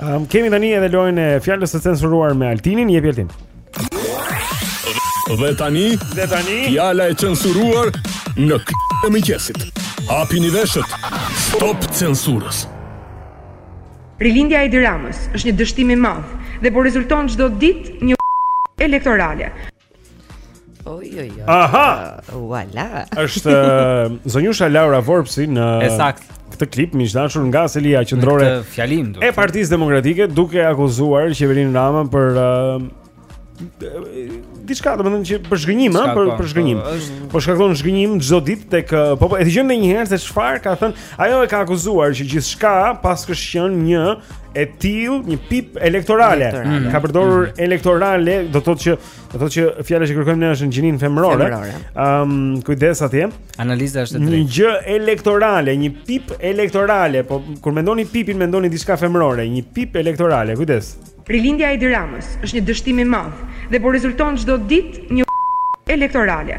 Um, kemi tani edhe lojën e fjalës së censuruar me Altinin, jepi Altin. Dhe tani, dhe tani, fjala e censuruar në Kafe e mëngjesit. Hapini veshët. Stop censurës. Rilindja e Edi Ramës është një dështim i madh dhe po rezulton çdo ditë një elektorale. Oj oj oj. Aha. Voilà. Është zonjusha Laura Vorpsi në Ekzakt. Këtë klip miq të dashur nga Selia Qendrore. Këtë fjalim do. E Partisë Demokratike duke akuzuar qeverinë Rama për uh, diçka, domethënë që për zhgënjim, ëh, për po, për zhgënjim. Po, po shkakton zhgënjim çdo ditë tek uh, po po e dëgjojmë edhe një herë se çfarë ka thënë. Ajo e ka akuzuar që gjithçka paskësh qenë një e tillë, një pip elektorale. elektorale. Ka përdorur mm -hmm. elektorale, do të thotë që do të thotë që fjala që kërkojmë ne është në gjinin femërore. Ëm, um, kujdes atje. Analiza është e drejtë. Një gjë elektorale, një pip elektorale, po kur mendoni pipin mendoni diçka femërore, një pip elektorale, kujdes. Rilindja e Edi Ramës është një dështim i madh dhe po rezulton çdo ditë një elektorale.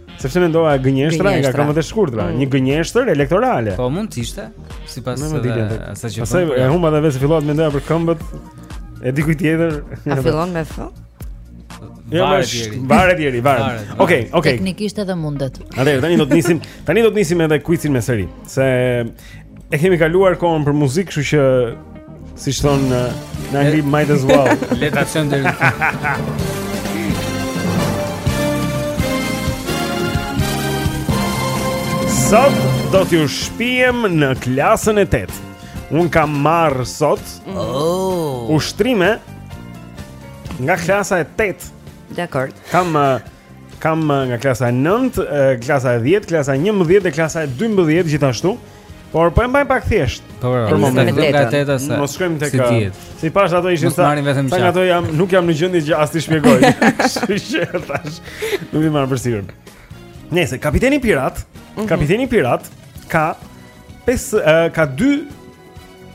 Sepse mendova gënjeshtra, i ka këmbët të shkurtra, mm. një gënjeshtër elektorale. Po mund të ishte, sipas asaj që. Pastaj e humba edhe vetë se fillova të mendoja për këmbët e dikujt tjetër. A fillon me fë? Jo, varet Jeri, varet. Okej, okej. Teknikisht edhe mundet. Atëherë tani do të nisim, tani do të nisim edhe kuicin me seri, se E kemi kaluar kohën për muzikë, kështu që siç thon në anglisht might as well. Le ta çojmë deri. Sot do t'ju shpiem në klasën e 8. Unë kam marrë sot oh. ushtrime nga klasa e 8. Dakord. Kam uh, Kam eh, nga klasa 9, eh, klasa 10, klasa 11 dhe klasa 12 gjithashtu. Por po e mbaj pak thjesht. Po, po, për momentin do nga teta se. Mos shkojmë tek. S'i dihet. S'i pashë ato ishin sa. Sa nga ato jam, nuk jam në gjendje që as t'i shpjegoj. Kështu që tash nuk i marr për sigurt. Nëse kapiteni pirat, mhm. kapiteni pirat ka pesë eh, ka dy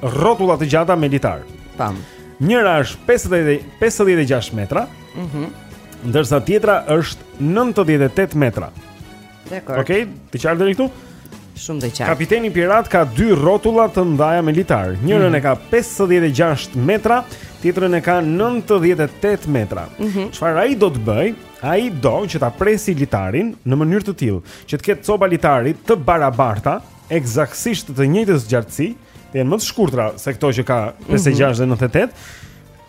rrotulla të gjata me litar. Tam. Njëra është 50 56 metra. Mhm. Mm ndërsa tjetra është 98 metra. Dakord. Okej, okay, të qartë deri këtu? Shumë të qartë. Kapiteni Pirat ka dy rrotulla të ndaja me litar. Njërën mm -hmm. e ka 56 metra, tjetrën e ka 98 metra. Mhm. Çfarë mm -hmm. ai do të bëjë? Ai do që ta presë litarin në mënyrë të tillë që të ketë copa litari të barabarta. ekzaktësisht të njëjtës gjatësi, të jenë më të shkurtra se këto që ka 56 dhe 98,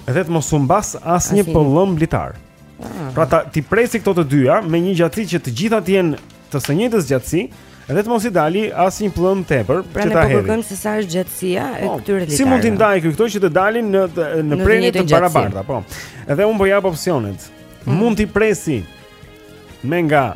dhe të mos humbasë asnjë Asnjë. pëllëmb litar. Ah. Pra ta t'i presi këto të dyja me një gjatësi që të gjitha të jenë të së njëjtës gjatësi, dhe të mos i dali asnjë pëllëmb tepër Pra që ne ta po hedhi. kërkojmë se sa është gjatësia e Po, këtyre litarëve. Si mund t'i ndajë këtu këto që të dalin në të- në Në të prerje njëjtën të gjatësi. barabarta, po. Edhe un po jap opsionet. Mund t'i presi me nga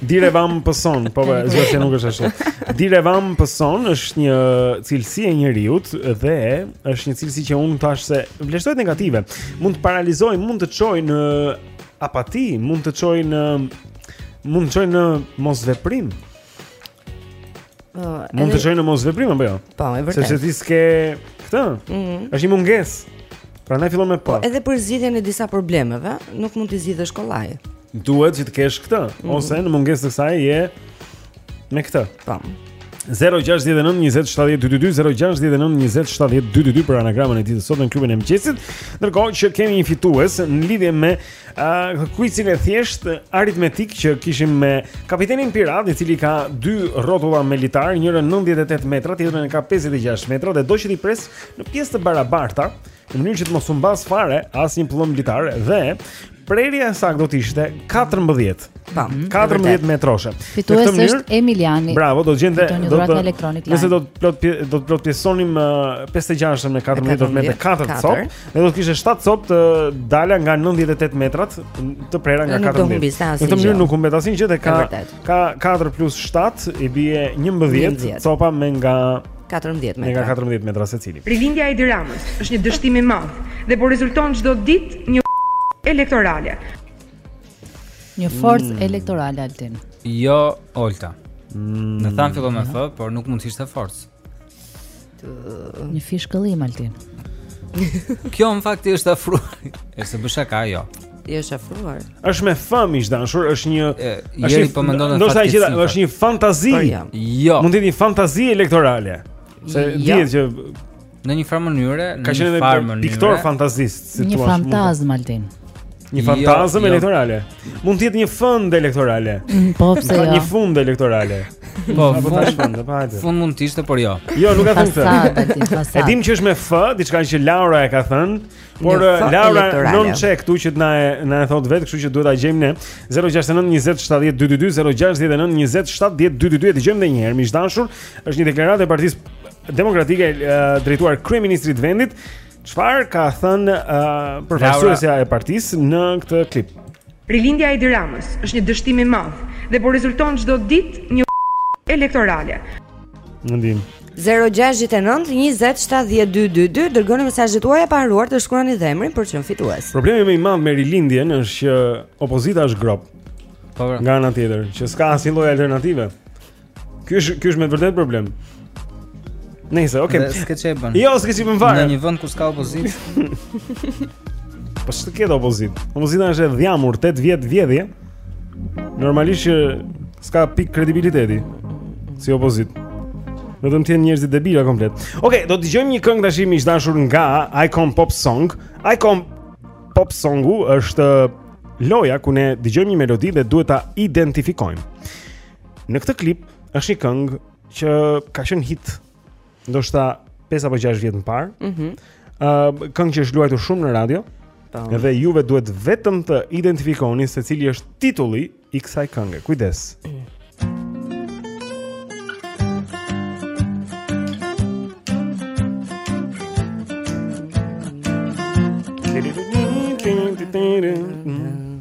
Dire vam pëson, po po, zgjo se nuk është ashtu. Dire vam pëson është një cilësi e njeriut dhe është një cilësi që unë thashë se vlerësohet negative. Mund të paralizojë, mund të çojë në apati, mund të çojë në mund të çojë në mosveprim. Uh, Mund të çojë në mosveprim apo jo? Po, e vërtetë. Sepse ti s'ke këtë. Mm -hmm. Është një mungesë. Prandaj fillon me pa. po. Edhe për zgjidhjen e disa problemeve, nuk mund të zgjidhësh kollaj. Duhet që të kesh këtë, mm -hmm. ose në mungesë të kësaj je me këtë. Po. 0692070222 për anagramën e ditës sot në klubin e mëngjesit. Ndërkohë që kemi një fitues në lidhje me Uh, Kuicin e thjeshtë aritmetik që kishim me kapitenin pirat i cili ka dy rrotulla me litar, njërën 98 metra, tjetrën e ka 56 metra dhe do që t'i presë në pjesë të barabarta, në mënyrë që të mos humbasë fare asnjë pëllëmbë litar dhe prerja e saktë do të ishte 14. Po, 14 metroshe. Fitues është Emiliani. Bravo, do të gjente do të thotë elektronik. Nëse do të plot do të plotpjesëtonim 56 me 14 do të merrte 4 copë, dhe do të kishte 7 copë të dala nga 98 metrat të prera nga 14. Në këtë mënyrë nuk humbet asnjë gjë dhe ka ka 4 plus 7 i bie 11 copa me nga 14 metra. Nga 14 metra secili. Rilindja e Edi Ramës është një dështim i madh dhe po rezulton çdo ditë një elektorale. Një forcë mm. elektorale Altin. Jo, Olta. Mm. Ne thamë fillon me f, por nuk mund të ishte forcë. Një fishkëllim Altin. Kjo në fakt i është afruar. Është bësha ka jo. I është afruar. Është me f miq të dashur, është një është një po mendon se është gjithë është një fantazi. Po, jo. Mund të jetë një fantazi elektorale. Se jo. dihet që Në një farë mënyre, në një farë mënyre ka qenë dhe piktor fantazist, si thua. Një fantazmë Altin. Një jo, fantazmë jo, elektorale. Jo. Mund të jetë një fund elektorale. Mm, po pse jo? Një fund elektorale. Po, po tash fund, po hajde. Fund mund të ishte, por jo. Jo, nuk e them këtë. E dimë që është me F, diçka që Laura e ka thënë, Por eh, Laura non çe këtu që të na e thotë vetë, kështu që duhet ta gjejmë ne 069 20 70 222 069 20 70 222 e dëgjojmë edhe një herë miq të dashur, është një deklaratë e Partisë Demokratike eh, drejtuar kryeministrit të vendit. Çfarë ka thënë uh, eh, përfaqësuesja e partisë në këtë klip? Rilindja e Edi Ramës është një dështim i madh dhe po rezulton çdo ditë një elektorale. Mundim. 0692070222 dërgoni mesazhet tuaja pa harruar të shkruani dhe emrin për të qenë fitues. Problemi më i madh me rilindjen është që opozita është gropë. Po. po. Nga ana tjetër, që s'ka asnjë lloj alternative. Ky është ky është me të vërtetë problem. Nëse, okay. S'ke ç'i bën. Jo, s'ke ç'i bën fare. Në një vend ku s'ka opozitë. Po s'ke opozitë. Opozita është e dhjamur 8 vjet vjedhje. Normalisht që s'ka pikë kredibiliteti si opozitë. Do të ndihen njerëzit debila komplet. Okej, okay, do të dëgjojmë një këngë tashi miq të dashur nga Icon Pop Song. Icon Pop Songu është loja ku ne dëgjojmë një melodi dhe duhet ta identifikojmë. Në këtë klip është një këngë që ka qenë hit Ndoshta 5 apo 6 vjet më parë. Ëh. Mm uh, këngë që është luajtur shumë në radio. Tam. Po. Dhe juve duhet vetëm të identifikoni se cili është titulli i kësaj kënge. Kujdes. Mm.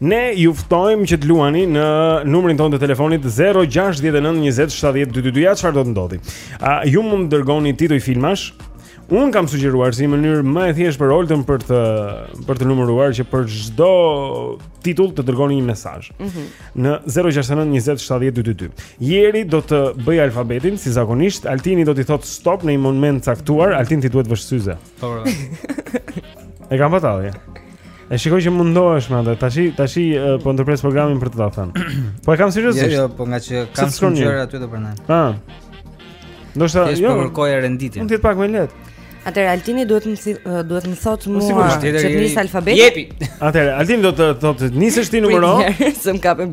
Ne ju ftojmë që të luani në numrin tonë të telefonit 0692070222 ja çfarë do të ndodhë. A ju mund të dërgoni tituj filmash? Unë kam sugjeruar si mënyrë më e thjeshtë për Oltën për të për të numëruar që për çdo titull të dërgoni një mesazh. Mm -hmm. Në 0692070222. Jeri do të bëjë alfabetin si zakonisht, Altini do t'i thotë stop në një moment të caktuar, Altin ti duhet të vësh syze. Po. E kam betejë. E shikoj që mundohesh me atë. Tashi tashi uh, po ndërpres programin për të ta thënë. Po e kam seriozisht. Jo, jo, po nga që kam shumë gjëra aty të pranoj. Ha. Do të thotë, jo, po e renditje. Mund të jetë pak më lehtë. Atëherë Altini duhet të më thi, duhet të më thotë po, mua që të nis alfabetin. Jepi. Atëherë Altini do të do të nisësh ti numëro.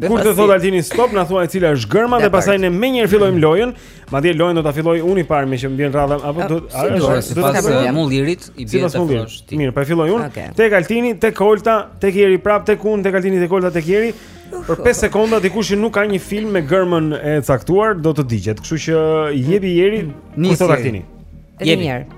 Kur të thotë Altini stop, na thuaj cila është gërma dhe pastaj ne menjëherë fillojmë lojën. Madje lojën do ta filloj unë i parë meqë më bie radha apo do të është do të bëj mullirit i bie të filloj. Mirë, po e filloj unë. Okay. Tek Altini, tek Holta, tek Jeri prap tek unë, tek Altini, tek Holta, tek Jeri. Për 5 sekonda dikush që nuk ka një film me gërmën e caktuar do të digjet. Kështu që jepi Jeri, nis Altini. Jepi.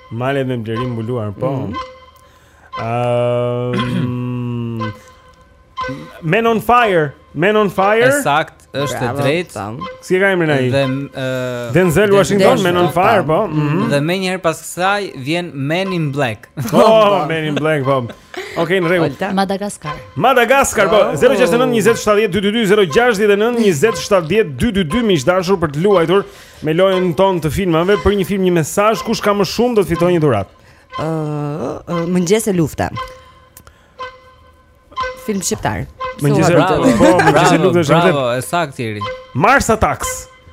Malet me blerim mbuluar, po. Mm -hmm. Um, Man on Fire, Man on Fire. E saktë, është e drejtë. Si e ka emrin ai? De uh, Denzel Washington, Man on Fire, po. Mm -hmm. Dhe menjëherë pas kësaj vjen Men in Black. Po, oh, Men in Black, po. Okej, në rregull. Madagaskar. Madagaskar, po. 069 20 70 222 069 20 70 222 miq të dashur për të luajtur me lojën tonë të filmave për një film një mesazh kush ka më shumë do të fitojë një dhuratë. Ëh, uh, Mëngjese lufte. Film shqiptar. Mëngjese lufte. Po, Mëngjese lufte është. Bravo, e saktë Mars Attacks.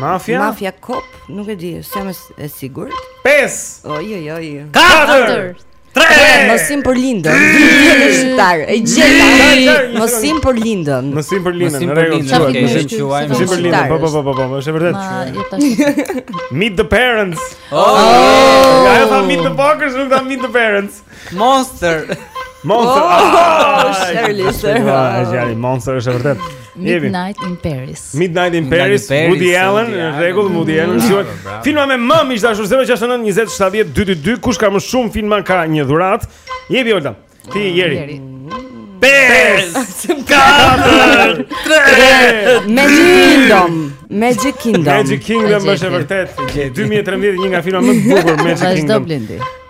Mafia? Mafia Cop, nuk e di, s'jam e sigurt. 5. Oj oj oj. 4. Mësim për Lindën. Shqiptar, e gjeta. Mësim për Lindën. Mësim për Lindën. Mësim për Lindën. Okej, Mësim për Lindën. Mësim për Lindën. Po po po po po, është vërtet. Meet the parents. Oh, ja, ja, Meet the Fockers, nuk tha meet the parents. Monster. Monster. Oh, ah, Shirley. Shirley Monster është vërtet. Midnight in Paris. Midnight in Paris. Woody Allen, në rregull, Woody Allen. Filma me M miq të dashur 069 20 70 222. Kush ka më shumë filma ka një dhuratë. Jepi Holta. Ti mm, Jeri. 5 4 3 Me Kingdom. Magic Kingdom. Magic Kingdom është vërtet. 2013 një nga filmat më të bukur Magic Kingdom. Vazhdo Blendi.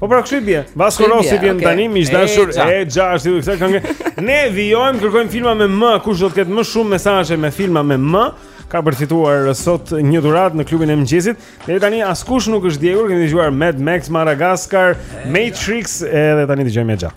Po pra kështu i bie. Vasco Rossi vjen okay. tani, miq të dashur, E già i thonë kësaj kënge. Ne vijojmë, kërkojmë filma me M, kush do të ketë më shumë mesazhe me filma me M, ka përfituar sot një dhuratë në klubin e mëngjesit. Deri tani askush nuk është djegur, kemi dëgjuar Mad Max, Madagascar, Matrix, edhe tani dëgjojmë E già.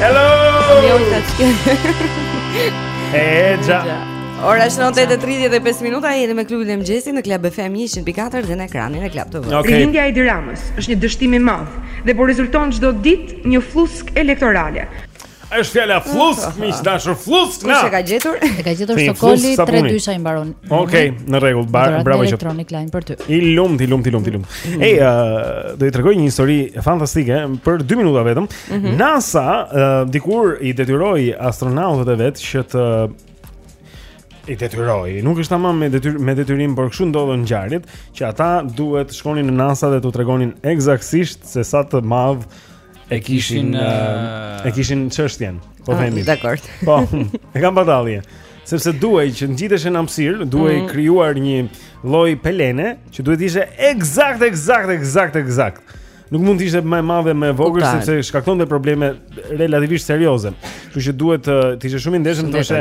Hello! E già. Ora është 9:35 minuta, jeni me klubin e mëngjesit në Club FM 100.4 dhe në ekranin e Club TV. Okay. Rilindja e Edi Ramës është një dështim i madh dhe po rezulton çdo ditë një flluskë elektorale. Është fjala flusk, miq të dashur, flusk. Kush e ka gjetur? E ka gjetur Sokoli 3 dysha i mbaron. Okej, në rregull, bravo që. Electronic Line për ty. I lumt, i lumt, i lumt, i lumt. Mm. Ej, do ju tregoj një histori fantastike për 2 minuta vetëm. Mhm. NASA dikur i detyroi astronautët e vet që të i detyroi. Nuk është tamam me detyr me detyrim, por kështu ndodhën ngjarjet që ata duhet të shkonin në NASA dhe t'u tregonin eksaktësisht se sa të madh e kishin e kishin çështjen, po ah, themi. Dakor. Po, e kam batalje. Sepse duhej që të ngjiteshin në hapësirë, duhej mm. krijuar një lloj pelene që duhet të ishte eksakt, eksakt, eksakt, eksakt. Nuk mund të ishte më e madhe më e vogël sepse shkaktonte probleme relativisht serioze. Kështu që duhet të ishte shumë i ndershëm të ishte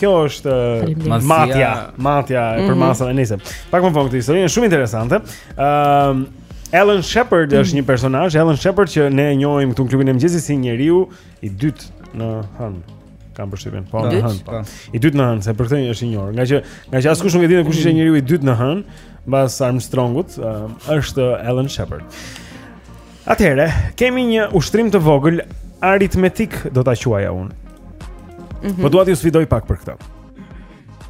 Kjo është Faleminderit. matja, matja e Mhm. përmasave, nëse. Pak më vonë këtë histori është shumë interesante. Ëm Alan Shepard është një personazh, Alan Shepard që ne e njohim këtu në klubin e mëngjesit si njeriu i dytë në hën. Kam përshtypjen, po në Dytë? hën. Po. I dytë në hën, se për këtë është i njohur. Nga që nga që askush nuk e dinte kush ishte njeriu i dytë në hën, mbas Armstrongut, ëm, është Alan Shepard. Atëherë, kemi një ushtrim të vogël aritmetik do ta quaja unë. Mm -hmm. Po dua t'ju sfidoj pak për këtë.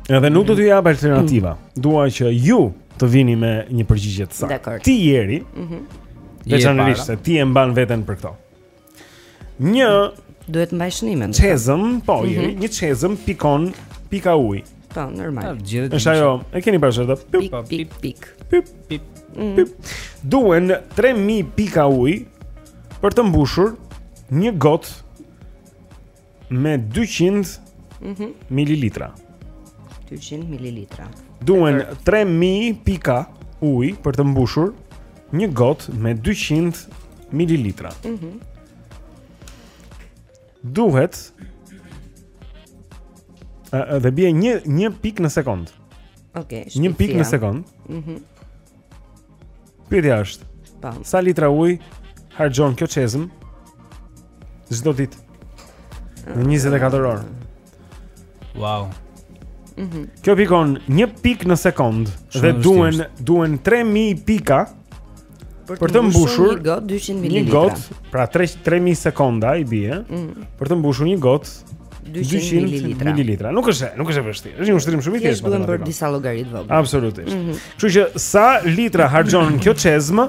Edhe nuk do t'ju jap alternativa. Mm -hmm. Dua që ju të vini me një përgjigje të saktë. Ti Jeri. Mhm. Mm Veçanërisht se ti e mban veten për këto. Unë duhet të mbaj shënime. Çezëm, po, mm -hmm. një çezëm pikon pika uji. Po, normal. Është ajo, e keni parasysh atë? Pip, pip, pip, pip. Pip, pip, mhm. pip. Duhen 3000 pika uji për të mbushur një gotë me 200 mm -hmm. mililitra. 200 mililitra. Duhen 3000 pika uji për të mbushur Një gotë me 200 mililitra. Mhm. Mm duhet ë dhe bie një një pikë në sekondë. Okej. Okay, një pikë në sekondë. Mhm. Mm Pyetja është. Po. Sa litra ujë harxhon kjo çezmë çdo ditë? Në 24 orë. Wow. Mm -hmm. Kjo pikon një pikë në sekondë dhe duhen, duhen 3.000 pika për të, për të mbushur një gotë 200 ml. Një gotë, pra 3.000 sekonda i bie, mm -hmm. për të mbushur një gotë 200 ml. Nuk është, nuk është e vështirë. Është një ushtrim shumë i thjeshtë. Duhen bërë disa llogari të vogla. Absolutisht. Mhm. Kështu që sa litra harxhon kjo çezmë?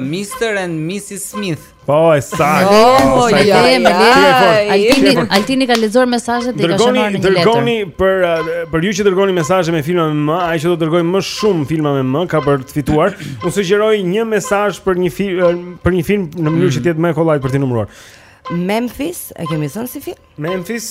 Mister and Mrs Smith. Po, e saktë. Po, e kemi. Altini, Altini ka lexuar mesazhet dhe ka shënuar një letër. Dërgoni, dërgoni për për ju që dërgoni mesazhe me filma me M, ai që do të dërgojë më shumë filma me M ka për të fituar. Unë sugjeroj një mesazh për një film për një film në mënyrë që të jetë më kollaj për t'i numëruar. Memphis, e kemi thënë si film? Memphis.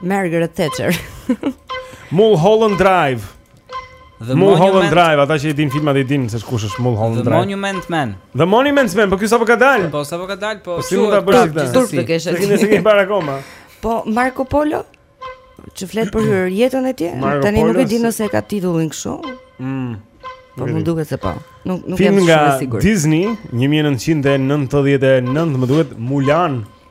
Margaret Thatcher. Mulholland Drive. The Mulholland Drive, ata që i din filmat i din se kush është Mulholland Drive. The Monument Man. The Monument Man, po ky sapo ka dalë. Po sapo ka dalë, po. Si mund ta bësh këtë? Turp të kesh. Ti nuk e ke parë akoma. Po Marco Polo që flet për jetën e tij. Tani nuk e di nëse ka titullin kështu. Mm. Po më duket se po. Nuk nuk jam shumë i sigurt. Film nga Disney 1999 më duket Mulan.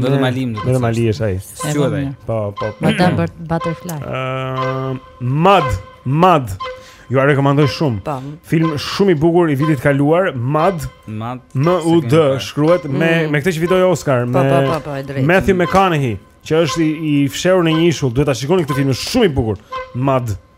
Vetëm Ali më duket. Vetëm Ali është ai. Quhet ai. Po, po. po. Madame Butterfly. Ëm, Mud, Mud. Jua rekomandoj shumë. Po. Film shumë i bukur i vitit kaluar, Mud. Mud. M U D shkruhet me mm. me këtë që fitoi Oscar po, me po, po, po, Matthew McConaughey, që është i, i fshehur në një ishull. Duhet ta shikoni këtë film, shumë i bukur. Mud.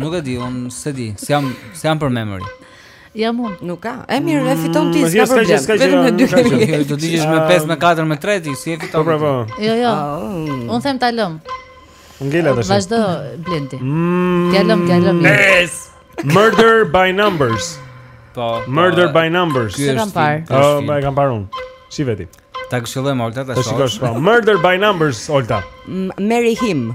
Nuk e di, unë s'e di, si jam, si jam për memory. Jam unë. Nuk ka. E mirë, e fitove ti, mm, s'ka problem. Vetëm me dy kemi. Do të me 5 me 4 me 3 ti, si e fitove? Po bravo. Jo, jo. Ah, mm. Unë them ta lëm. Ngela tash. Vazhdo Blendi. Mm. Ta lëm, ta lëm. Yes. Murder by numbers. Po. Murder by numbers. Ky është. Oh, e kam parë unë. S'e vë re ti. Ta këshillojmë Olta ta. Ta shikosh po. Murder by numbers Olta. Marry him.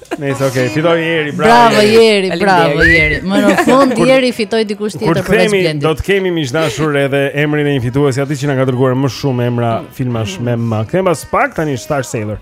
Nice, okay. Fitoi Jeri, bravo. Bravo Jeri, bravo Jeri. Më në fund Jeri fitoi dikush tjetër përveç Blendit. Do të kemi miq të dashur edhe emrin e një fituesi aty që na ka dërguar më shumë emra mm. filmash me M. Kthehem pas pak tani Starsailor.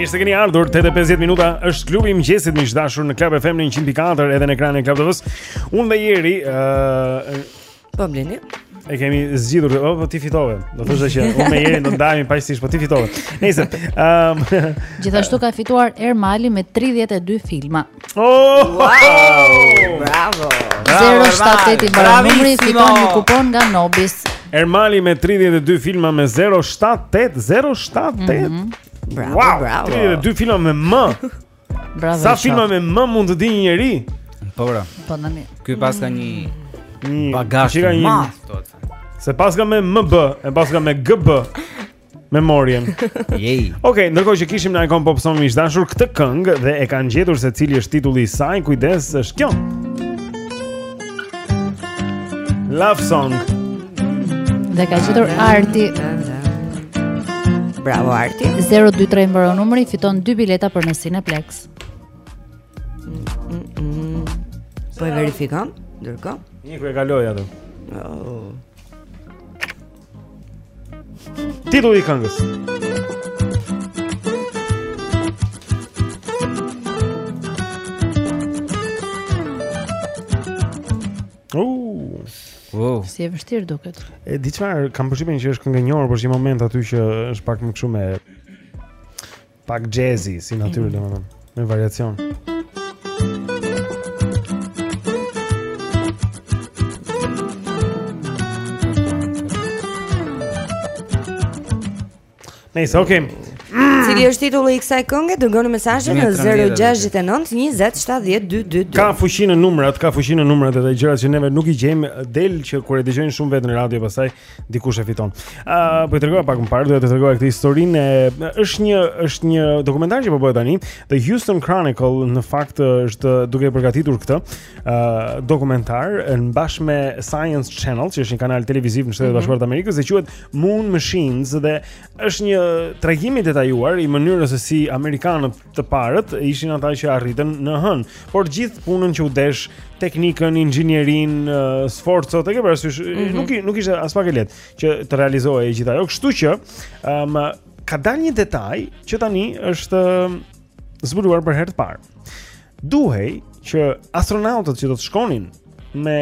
Mirë se keni ardhur 8:50 minuta është klubi i mëngjesit miq të dashur në Club FM në 100.4 edhe në ekranin e Club TV-s. Unë dhe Jeri, ë uh, Po Blendi. E kemi zgjidhur, po, po ti fitove. Do të thosha që unë me Jerin do ndajmë paqësisht, po ti fitove. Nice ëm ehm, Gjithashtu ka fituar Ermali me 32 filma. Oh! Wow! Bravo. 078 i mbaron numri fiton një kupon nga Nobis. Ermali me 32 filma me 078 078. Mm -hmm. Bravo, wow, bravo. 32 filma me M. Bravo. Sa filma me më mund të dinë njëri? Po bra. Po nani. Ky paska një një bagazh të madh. Se paska me MB, e paska me GB. Memorien. Jej. Okej, okay, ndërkohë që kishim në Icon Pop Song miq dashur këtë këngë dhe e kanë gjetur se cili është titulli i saj, kujdes, është kjo. Love Song. Dhe ka gjetur Arti Bravo Arti 023 mbaron numri Fiton 2 bileta për në Cineplex Po e verifikojmë Ndërkohë Një kërë e kaloj atë oh. Titulli i këngës Uuu. Wow. Si e vështirë duket. E di çfarë, kam përshtypjen që është këngë e njohur, por është një moment aty që është pak më kështu, me pak jazzy si natyrë mm. domethënë, me variacion. Nice, okay. Cili është titulli i kësaj kënge? Dërgoni mesazhin në 069 20 70 222. Ka fuqi në numra, ka fuqi në numra edhe gjëra që neve nuk i gjejmë del që kur e dëgjojnë shumë vetë në radio pastaj dikush e fiton. Ë, uh, po i tregova pak më parë, do ta tregoja këtë historinë. Është një është një dokumentar që po bëhet tani, The Houston Chronicle në fakt është duke përgatitur këtë ë uh, dokumentar së bashku me Science Channel, që është një kanal televiziv në Shtetet e mhm. Bashkuara të Amerikës, dhe quhet Moon Machines dhe është një tregim i detajuar i mënyrës se si amerikanët të parët ishin ata që arritën në hënë, por gjithë punën që u desh teknikën, inxhinierinë, sforcot, e ke parasysh, mm -hmm. nuk nuk ishte aspak e lehtë që të realizohej gjithë ajo. Kështu që, ëm um, ka dalë një detaj që tani është zbuluar për herë të parë. Duhej që astronautët që do të shkonin me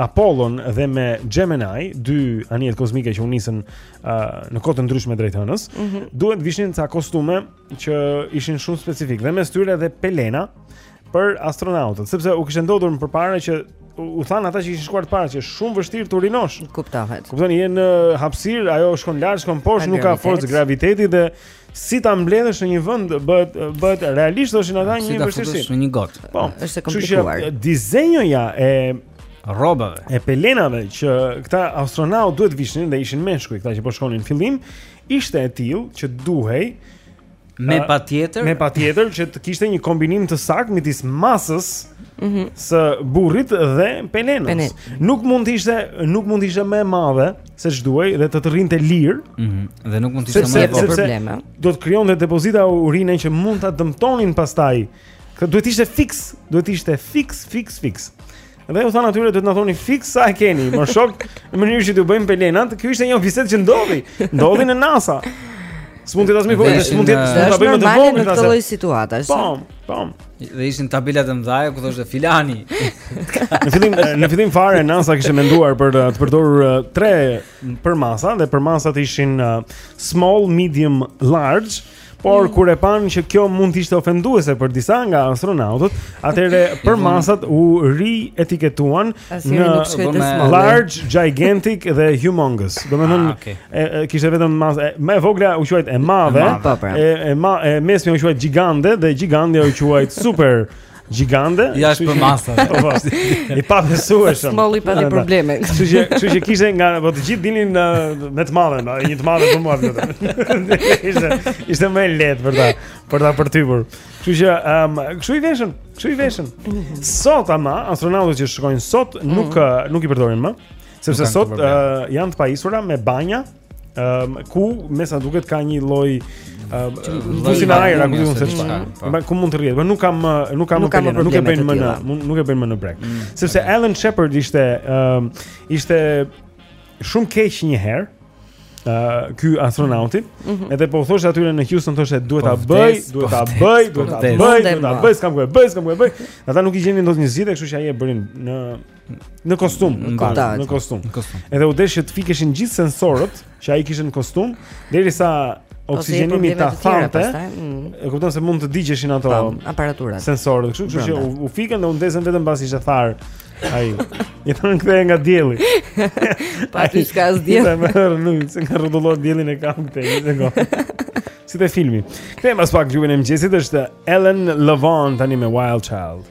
Apollon dhe me Gemini, dy anijet kozmike që u nisën uh, në kohë të ndryshme drejt hënës, mm -hmm. duhet të vishnin ca kostume që ishin shumë specifike dhe mes tyre edhe pelena për astronautët, sepse u kishte ndodhur më parë që u thanë ata që kishin shkuar të parët që është shumë vështirë të urinosh. Kuptohet. Kuptoni, je në hapësirë, ajo shkon lart, shkon poshtë, nuk ka forcë graviteti dhe si ta mbledhësh në një vend bëhet bëhet realisht thoshin ata një vështirësi. Si ta në një gotë. Po, është e komplikuar. Kështu që dizenjoja e rrobave, e pelenave që këta astronautë duhet të vishnin dhe ishin meshkuj këta që po shkonin në fillim, ishte e tillë që duhej me patjetër me patjetër që të kishte një kombinim të saktë midis masës mm -hmm. së burrit dhe pelenës. Nuk mund të ishte nuk mund të ishte më e madhe se ç'duhej dhe të të rrinte lirë. Ëh, mm -hmm. dhe nuk mund të ishte më e vogël probleme. Do të krijonte depozita urine që mund ta dëmtonin pastaj. Kjo duhet ishte fiks, duhet ishte fiks, fiks, fiks. Dhe u thanë atyre duhet na thoni fiks sa e keni, më shok, në mënyrë që t'u bëjmë pelenat, kjo ishte një bisedë që ndodhi, ndodhi në NASA. S'mund të dasmë kohë, s'mund të, s'mund ta bëjmë të vogël në këtë lloj situatash. Po, po. Dhe ishin tabela të mëdha ku thoshte filani. në fillim në fillim fare NASA kishte menduar për uh, të përdorur uh, tre përmasa dhe përmasat ishin uh, small, medium, large. Por mm. kur e panë që kjo mund të ishte ofenduese për disa nga astronautët, atëherë përmasat u rietiketuan në large, gigantic dhe humongous. Domethënë, ah, okay. e kishte vetëm masë, më e vogla u quajt e madhe po, po. e e ma e mesme u quajt gjigande dhe gjigandja u quajt super gjigande ja është përmasa po, po. i pabesueshëm small-i pati probleme kështu që kështu që kishte nga po të gjithë dilnin me të madhe një të madhe për mua vetëm ishte ishte më lehtë për ta për ta përtypur kështu që um, kështu i veshën kështu i veshën sot ama astronautët që shkojnë sot nuk mm. nuk i përdorin më Sepse sot uh, janë të pajisura me banja, um, ku me sa duket ka një lloj Vusin uh, ajra, ku mund të thosh. Po. Ma ku mund të rrijë, por nuk kam nuk kam nuk, nuk e bën më në, nuk e bën më në brekë. Mm, Sepse Alan Shepard ishte um, ishte shumë keq një herë ky astronauti, mm -hmm. edhe po thoshte atyre në Houston thoshte duhet ta po bëj, duhet ta po bëj, duhet ta bëj, duhet ta bëj, s'kam ku e bëj, s'kam ku e bëj. Ata nuk i gjenin dot një zgjidhje, kështu që ai e bëri në në kostum, në kostum, në kostum. kostum. Edhe u desh që të fikeshin gjithë sensorët që ai kishte në kostum, derisa oksigjenimi ta thante. Mm. E kupton se mund të digjeshin ato aparaturat. Sensorët, kështu, kështu që u, u fikën dhe u ndezën vetëm pasi ishte tharë. Ai, i thonë ktheje nga dielli. Pa ti s'ka as diell. Sa më rënë, nuk se ka rrotulluar diellin e kam këtej, një sekondë. Si te filmi. Kthehem pas pak në gjyshin e mëngjesit është Elen Levon tani me Wild Child.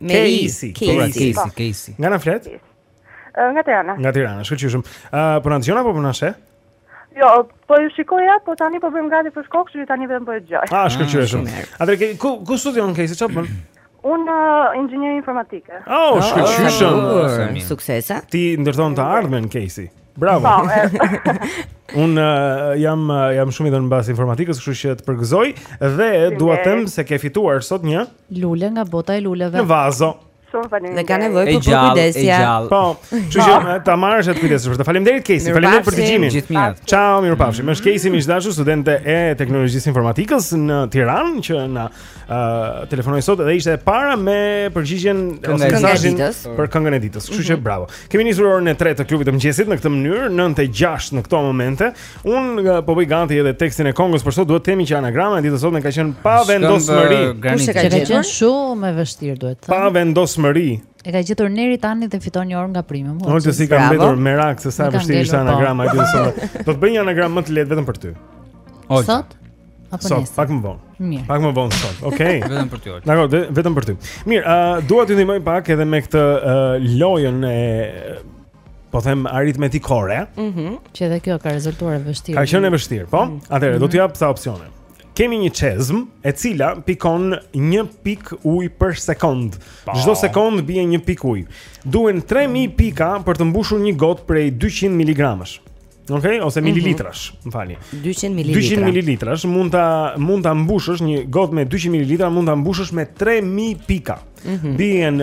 Me Kejsi, Kejsi, po. Kejsi. Nga na flet? Nga Tirana. Nga Tirana, shkëlqyshëm. Ë, uh, po na dëgjon apo po na sheh? Jo, po ju shikoja, po tani po bëhem gati për shkollë, që tani vetëm po ju dëgjoj. Ah, shkëlqyshëm. Ah, Atëherë ku ku studion Kejsi çfarë bën? Un uh, inxhinieri informatike. Oh, ah, shkëlqyshëm. Ah, Suksese. Ti ndërton të ardhmen Kejsi. Bravo. Po, Un uh, jam uh, jam shumë i dhënë mbas informatikës, kështu që të përgëzoj dhe dua të them se ke fituar sot një Lule nga bota e luleve. Në vazo. Shumë faleminderit. Dhe ka nevojë për kujdesje. Po, kështu që eh, ta marrësh atë kujdes. Të faleminderit Kejsi, faleminderit për dëgjimin. Gjithë të mirat. Ciao, mirupafshim. Është Kejsi miq të dashur, studente e teknologjisë së informatikës në Tiranë që na uh, telefonoi sot dhe ishte e para me përgjigjen e mesazhit për këngën e ditës. Kështu që mhm. bravo. Kemi nisur orën e 3 të klubit të mëngjesit në këtë mënyrë, 9:06 në këto momente. Unë po bëj gati edhe tekstin e këngës por sot duhet të themi që anagrama e ditës sot më ka qenë pavendosmëri. Kush e ka gjetur? Shumë e vështirë duhet thënë. Pavendosmëri. E ka gjetur Neri tani dhe fiton një orë nga Prime. Mund të të ketë mbetur merak se sa e vështirë është po. anagrama e ditës sot. Do të bëj një anagramë më të lehtë vetëm për ty. Sot? Apo nesër? Sot, pak më vonë. Mirë. Pak më vonë sot. Okej. Okay. vetëm për ty. Dakor, vetëm për ty. Mirë, uh, dua t'ju ndihmoj pak edhe me këtë uh, lojën e po them aritmetikore. Mhm. Mm që edhe kjo ka rezultuar e vështirë. Ka qenë e vështirë, po? Mm -hmm. Atëherë do mhm. t'ju jap ca opsione. Kemi një çezmë e cila pikon 1 pikë ujë për sekond. Po. Çdo sekond bie 1 pikë ujë. Duhen 3000 pika për të mbushur një gotë prej 200 mg. Ok, ose mhm. mililitrash, më falni. 200 mililitrash. 200 mililitrash mund ta mund ta mbushësh një gotë me 200 mililitrash, mund ta mbushësh me 3000 pika. Mm -hmm. Bien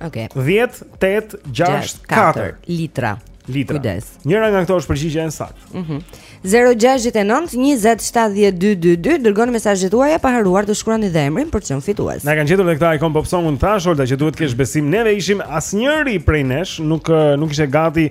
Okej. Okay. 10 8 6 4 litra. Litra. Kujdes. Njëra nga këto është përgjigja e saktë. Mhm. Mm 069 20 7222 dërgoni mesazhet tuaja pa harruar të shkruani dhe emrin për të qenë fitues. Na e kanë gjetur edhe këtë Icon Pop Songun, thashë, Olta që duhet të kesh besim. Neve ishim, asnjëri prej nesh, nuk nuk ishte gati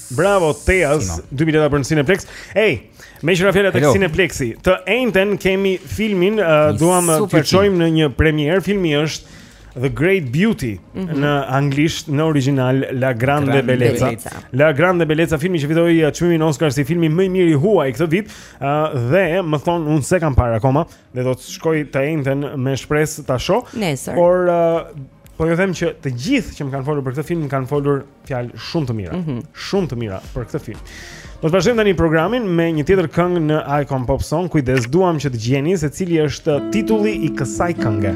Bravo Teas, Kino. dy bileta për në Cineplex. Ej, meqë ra fjala tek Hello. Cineplexi, të enjten kemi filmin, uh, Një duam uh, super t'ju çojmë në një premierë. Filmi është The Great Beauty në anglisht, në origjinal La Grande Grande Bellezza. Bellezza. La Grande Bellezza, filmi që fitoi uh, çmimin Oscar si filmi më i mirë i huaj këtë vit, uh, dhe më thonë, unë s'e kam parë akoma, dhe do të shkoj të enjten me shpresë ta shoh. Nesër. Por uh, po ju them që të gjithë që më kanë folur për këtë film kanë folur fjalë shumë të mira, mm -hmm. shumë të mira për këtë film. Do të vazhdojmë tani programin me një tjetër këngë në Icon Pop Song. Kujdes, duam që të gjeni se cili është titulli i kësaj kënge.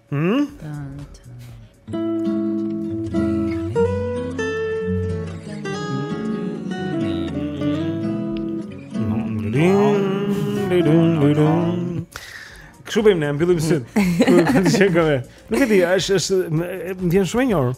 Hm? Kështu bëjmë ne, mbyllim sytë. Nuk e di, është është më vjen shumë e njohur.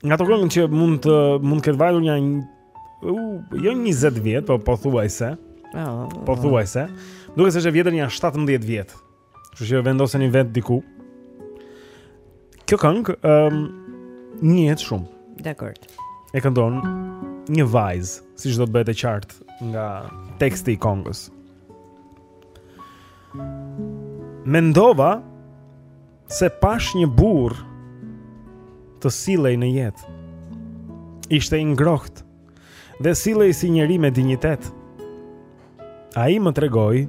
Nga ato këngë që mund të mund të ketë vajtur një u jo 20 vjet, po pothuajse. Oh, pothuajse. Duket se është e vjetër një 17 vjet. Kështu që vendoseni vet diku. Kjo këngë ëm um, njihet shumë. Dakor. E këndon një vajzë, siç do të bëhet e qartë nga teksti i këngës. Mendova Se pashë një burrë të sillej në jetë. Ishte i ngrohtë dhe sillej si njeri me dinjitet. Ai më tregoi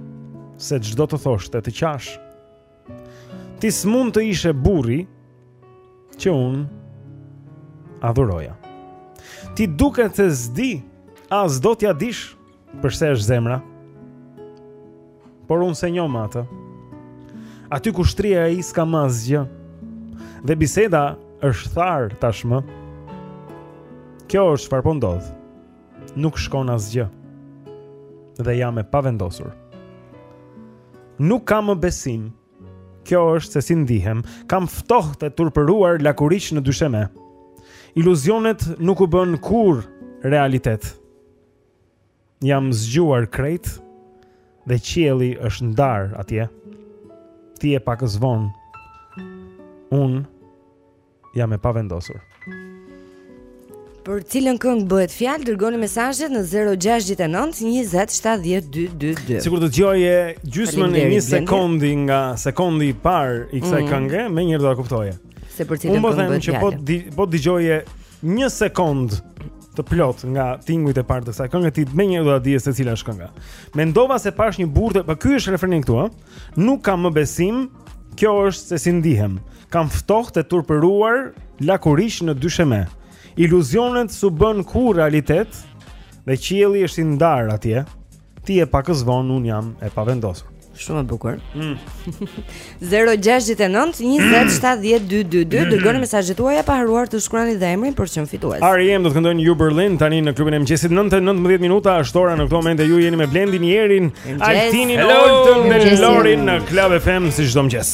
se ç'do të thoshte të qash. Ti s'mund të ishe burri që unë adhuroja. Ti duket se s'di as do t'ia dish Përse është zemra? Por unë se njoh më atë. Aty ku shtrihej ai s'ka më asgjë. Dhe biseda është tharë tashmë. Kjo është çfarë po ndodh. Nuk shkon asgjë. Dhe jam e pavendosur. Nuk kam më besim. Kjo është se si ndihem. Kam ftohtë e turpëruar lakuriq në dysheme. Iluzionet nuk u bënë kurrë realitet. Jam zgjuar krejt dhe qielli është ndarë atje. Ti je pakëz vonë. Unë jam e pavendosur. Për cilën këngë bëhet fjalë, dërgoni mesazhet në 069 20 70 222. Sikur të dëgjoje gjysmën e një sekondi nga sekondi i parë i kësaj mm. kënge, menjëherë do ta kuptoje. Se për cilën po këngë bëhet fjalë. Unë po them që po të dëgjoje një sekond të plotë nga tingujt e parë të kësaj kënge ti menjëherë do ta dije se cila është kënga. Mendova se pashë një burrë, po ky është refreni këtu, ë. Nuk kam më besim, kjo është se si ndihem. Kam ftohtë e turpëruar lakuriq në dysheme. Iluzionet s'u bënë kurrë realitet dhe qielli është i ndarë atje. Ti je pakëz vonë, unë jam e pavendosur. Shumë e bukur. Mm. 069 20 70 222 dërgoni mesazhet tuaja pa harruar të shkruani dhe emrin për çm fitues. R.E.M. do të këndojnë ÜBerlin tani në klubin e mëngjesit 9:19 minuta është ora në këtë moment e ju jeni me Blendin, Erin, Altinin, Oltën dhe Lorin në Club FM si çdo mëngjes.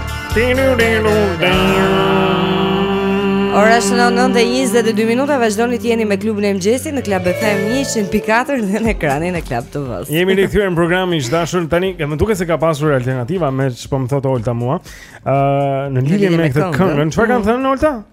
Ora shënon 9:22 minuta, vazhdoni të jeni me klubin e mëngjesit në Club FM 100.4 dhe në ekranin e Club TV. Jemi rikthyer në program, miq të dashur tani, më duket se ka pasur alternativa me ç'po më thotë Olta mua. Ëh, uh, në lidhje me këtë këngë, çfarë kanë mm. thënë Olta?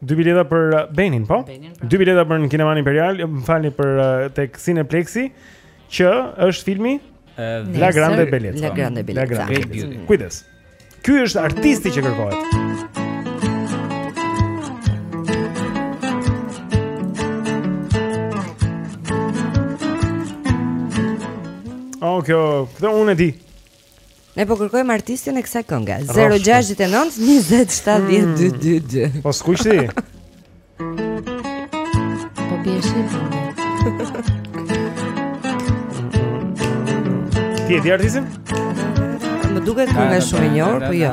Dy bileta për uh, Benin, po? Benin, pra. Dy bileta për në Kinema Imperial, më falni për uh, tek Cineplexi, që është filmi uh, La Grande Bellezza. La Grande Bellezza. La Grande Bellezza. Kujdes. Ky është artisti që kërkohet. Oh, kjo, këtë unë e di. Ne po kërkojmë artistin e kësaj kënge. 069 20 70 222. Po skuq ti. Po skuq ti. Ti e di artistin? Më duket kënga shumë e njohur, po jo.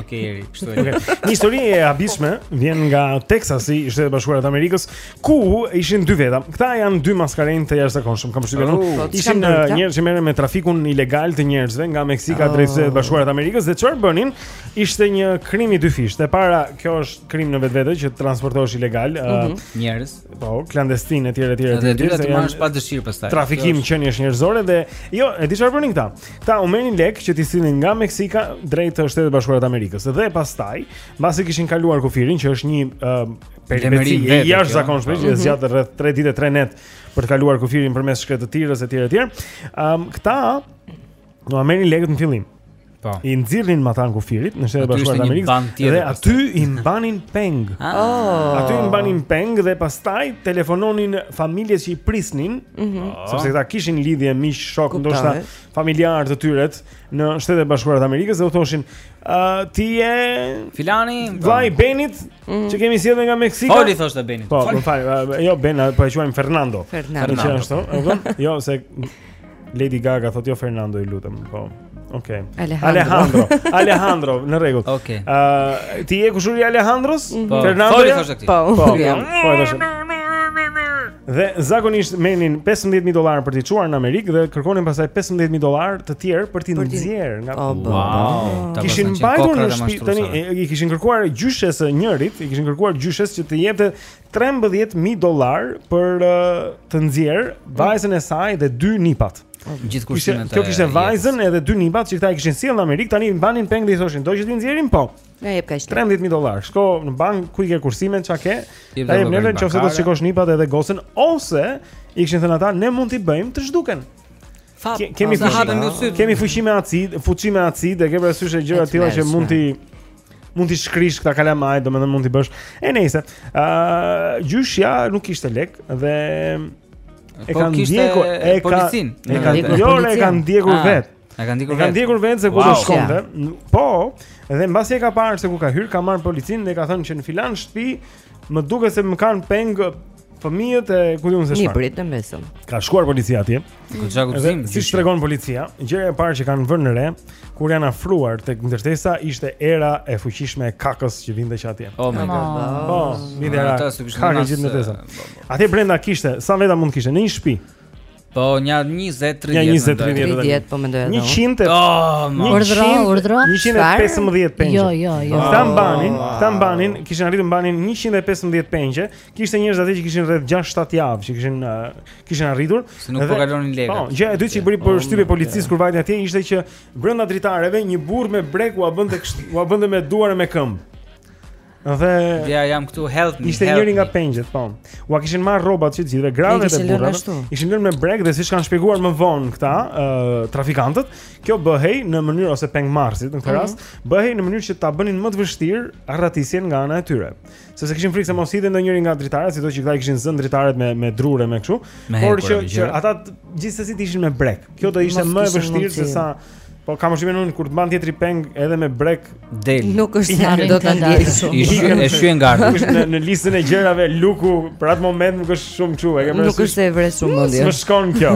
Okej, okay, kështu e. Një histori e habitshme vjen nga Texasi, Shtetet e Bashkuara të Amerikës, ku ishin dy veta. Këta janë dy maskarenj të jashtëzakonshëm, kam përshtypjen. Oh, po, ishin uh, njerëz që merren me trafikun ilegal të njerëzve nga Meksika oh. drejt Shteteve të Bashkuara të Amerikës dhe çfarë bënin? Ishte një krim i dyfishtë. E para, kjo është krim në vetvete që të transportosh ilegal, uh, mm -hmm. njerëz. Po, klandestin etj etj etj. Dhe e dyta të marrësh pa dëshirë pastaj. Trafikim qeniesh njerëzore dhe jo, e di çfarë bënin këta. Këta u merrnin lekë që t'i sillnin nga Meksika drejt Shteteve të Bashkuara të Amerikës. Dhe pastaj, mbasi kishin kaluar kufirin që është një uh, peripeci e jashtëzakonshme që mhm. zgjat rreth 3 ditë 3 net për të kaluar kufirin përmes shkretëtirës etj etj. Ëm um, këta U merrnin lekët në fillim. Po. I nxirrnin matanë kufirit në shtetet e bashkuara të Amerikës. Dhe aty i mbanin peng. Ah. Oh. Aty i mbanin peng dhe pastaj telefononin familjet që i prisnin, mm -hmm. sepse ata kishin lidhje miq, shokë, ndoshta familjarë të tyre në shtetet e bashkuara të Amerikës dhe u thoshin, "A ti je Filani, vllai i, po, Benit mm -hmm. që kemi sjellë nga Meksika?" Po, i thoshte Beni. Po, më fal, jo Ben, po e quajmë Fernando. Fernando. Që ashtu, e kupton? Jo, se Lady Gaga thotë jo Fernando të lutem, po. Okej. Okay. Alejandro. Alejandro, në rregull. Okej. Okay. Uh, ti je kushuriri i Alejandros? Mm -hmm. Fernando. Sorry, thoshe ti. Po, po. Po, po, po, po. Dhe zakonisht merrnin 15000 dollarë për t'i çuar në Amerikë dhe kërkonin pastaj 15000 dollarë të tjerë për t'i nxjerrë nga po, po. Wow. Kishin mbajtur në shtëpi tani i kishin kërkuar gjyshes së njërit, i kishin kërkuar gjyshes që të jepte 13 mijë dollarë për të nxjerrë vajzën e saj dhe dy nipat. Po, gjithë kursimet. Kjo kishte vajzën edhe dy nipat që këta i kishin sjellë në Amerikë, tani i mbanin peng dhe i thoshin, "Do që t'i nxjerrim po." Na jep kaq. 13 mijë dollarë. Shko në bankë ku i ke kursimet, ça ke. Na jep neve nëse do të shikosh nipat edhe gocën ose i kishin thënë ata, "Ne mund t'i bëjmë të zhduken." Fat, Ke, kemi fuçi me, kemi fuçi me acid, fuçi me acid, e ke parasysh gjëra të tilla që mund t'i mund t'i shkrish këta kalamaj, domethënë mund t'i bësh. E nejse. Ë, uh, gjyshja nuk kishte lek dhe e po kanë ndjekur e ka policin. E kanë jo, e kanë ndjekur ah, vet. E kanë ndjekur vet. E kanë ndjekur vet se ku do shkonte. Po, dhe mbasi e ka parë se ku ka hyrë, ka marrë policin dhe ka thënë që në filan shtëpi Më duket se më kanë peng fëmijët e ku di unë se çfarë. Librit të mesëm. Ka shkuar policia atje. Goxha guxim. Siç tregon policia, gjëja e parë që kanë vënë re kur janë afruar tek ndërtesa ishte era e fuqishme e kakës që vinte që atje. Oh my god. Po, vinte era. Ka gjithë ndërtesa. Atje brenda kishte, sa veta mund të kishte në një shtëpi. Po një 20 30. Një 20 30. 30 po mendoj edhe. 100. Oh, urdhro, urdhro. 115 pengje. Jo, jo, jo. Këta mbanin, këta mbanin, kishin arritur mbanin 115 pengje. Kishte njerëz atje që kishin rreth 6-7 javë që kishin kishin arritur. Se nuk po u kalonin lekë. Po, gjëja e dytë që i bëri oh, përshtypje policisë kur vajtën atje ishte që brenda dritareve një burrë me brek ua bënte ua bënte me duar e me këmbë. Dhe Ja jam këtu help me. Ishte njëri nga pengjet, po. Ua kishin marrë rrobat të gjithëve, gravet e burrat. I kishin lënë me brek dhe siç kanë shpjeguar më vonë këta, ë uh, trafikantët, kjo bëhej në mënyrë ose pengmarrësit në këtë mm -hmm. rast, bëhej në mënyrë që ta bënin më të vështirë arratisjen nga ana e tyre. Sepse kishin frikë se mos hidhej ndonjëri nga dritaret, sido që këta kishin zënë dritaret me me drurë me kështu, por që, që ata gjithsesi ishin me brek. Kjo do ishte më e vështirë se sa Po kam dyshimin unë kur të mban tjetri peng edhe me brek del. Nuk është se do ta ndiejë shumë. I shkon e shqyen gardh. Nuk është në, në listën e gjërave luku për atë moment nuk është shumë çu, e ke parasysh. Nuk është se e vret shumë mendjen. S'më shkon kjo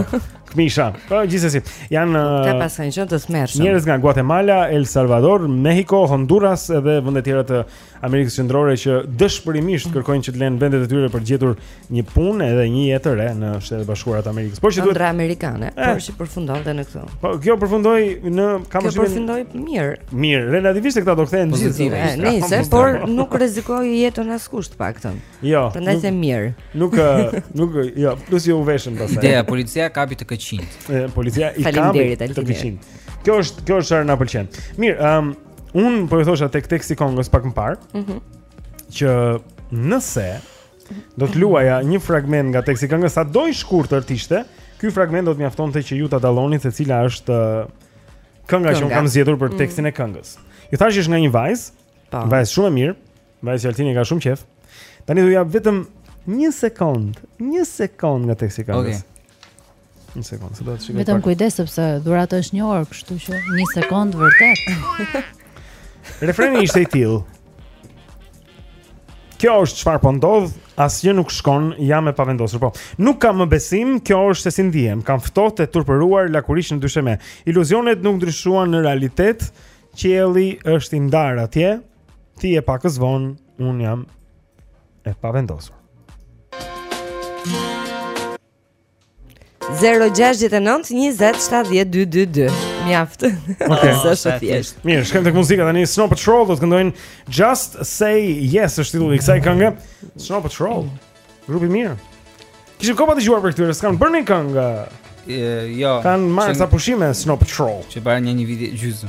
kmisha. Po gjithsesi, janë Ka uh, pas kanë qenë të tmerrshëm. Njerëz nga Guatemala, El Salvador, Mexico, Honduras edhe vende tjera të Amerikës Qendrore që dëshpërimisht kërkojnë që të lënë vendet e tyre për të gjetur një punë edhe një jetë të re në Shtetet e Bashkuara të Amerikës. Por që duhet Ëndrra amerikane, Eh. por që përfundonte në këtë. Po kjo përfundoi në kam Kjo përshtypjen- përfundoi mirë. Mirë, relativisht e këta do kthehen gjithë. Pozitive. E, Nejse, por nuk rrezikoi jetën askush të paktën. Jo. Prandaj nuk- them mirë. Nuk ë, nuk ë, jo, plus jo u veshën pastaj. Ideja, policia kapi të këqijtë. E, Policia i kapi Faleminderit, të Altini. këqijtë. Kjo është kjo është çfarë na pëlqen. Mirë, ëm Un po ju thosha tek teksti këngës pak më parë. Mhm. Mm që nëse do të luaja një fragment nga teksti i këngës, sado i shkurtër të ishte, ky fragment do të mjaftonte që ju ta dallonit se cila është ë, kënga që un Kënga. kam zgjedhur për tekstin e këngës. Ju thashë që është nga një vajzë, Po. vajzë shumë e mirë, vajzë që Altini ka shumë qejf. Tani do luaj vetëm një sekond, një sekond nga teksti i këngës. Okej. Një sekond, se do të shikoj. Vetëm kujdes sepse dhurata është një orë, kështu që një sekond vërtet. Refreni ishte i tillë. Kjo është çfarë po ndodh, asgjë nuk shkon, jam e pavendosur. Po, nuk kam më besim, kjo është se si ndihem. Kam ftohtë e turpëruar lakurish në dysheme. Iluzionet nuk ndryshuan në realitet. Qielli është i ndarë atje. Ti je paksa vonë, unë jam e pavendosur. 0-6-9-27-12-2 Mjaft Ok Është thjesht Mirë, shkojmë tek muzika tani Snow Patrol Do të këndojnë Just Say Yes është titulli i kësaj kënge Snow Patrol Grup i mirë Kishim kohë pa dëgjuar prej këtyre S'kanë bërë ndonjë këngë Jo Kanë marrë ca pushime Snow Patrol Që parë një një vidi gjyzë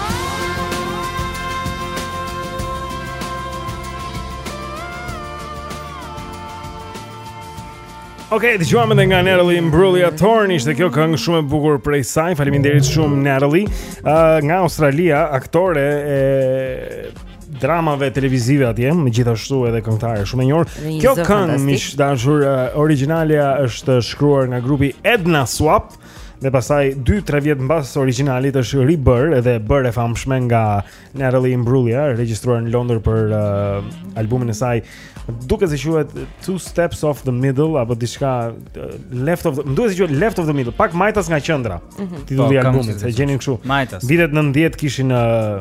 Ok, dëgjuam edhe nga Natalie Imbruglia Torn Ishte kjo këngë shumë e bukur prej saj Faleminderit shumë Natalie uh, Nga Australia, aktore e dramave televizive atje Po gjithashtu edhe këngëtare shumë e njohur Kjo këngë, miq të dashur, uh, origjinalja është shkruar nga grupi Ednaswap dhe pastaj 2-3 vjet mbas origjinalit është ribërë edhe bërë e famshme nga Natalie Imbruglia, regjistruar në Londër për uh, albumin e saj. Duket se quhet Two Steps Off the Middle apo diçka uh, Left of the, duket se quhet Left of the Middle, pak majtas nga qendra. Mm -hmm. Titulli i po, albumit, e gjenin kështu. Majtas. Vitet 90 kishin uh,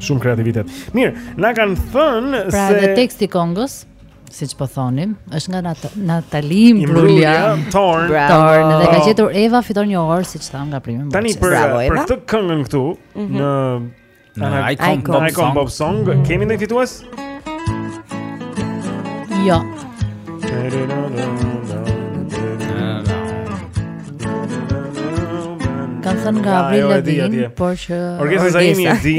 shumë kreativitet. Mirë, na kanë thënë pra, se Pra teksti këngës siç po thonim, është nga Nat Natalie Imbruglia, Torn, Torn, dhe ka gjetur Eva fiton një orë siç thamë nga primi. Tani për Bravo, për këtë këngën këtu mm -hmm. në në në Icon, Icon, Icon, Icon Pop Song, mm -hmm. kemi ndonjë fitues? Jo. Kanë thënë nga Avril Lavigne, por që Orkestra Zaimi e di.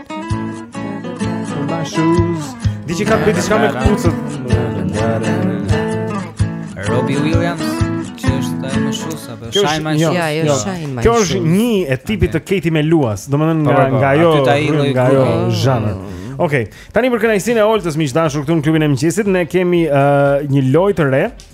My shoes Di që ka të bëjë diçka me këpucët Robbie Williams Që është Tie My Shoes Apo jo, Shine My Shoes Ja, jo, jo. shajnë ma shus Kjo është një e tipit të Katie Meluas Domethënë nga, po, po, po. nga ajo Nga ajo zhanër Ok, tani për kënaqësinë e Oltës Miq të dashur këtu në Klubin e Mëngjesit Ne kemi uh, një lojë të re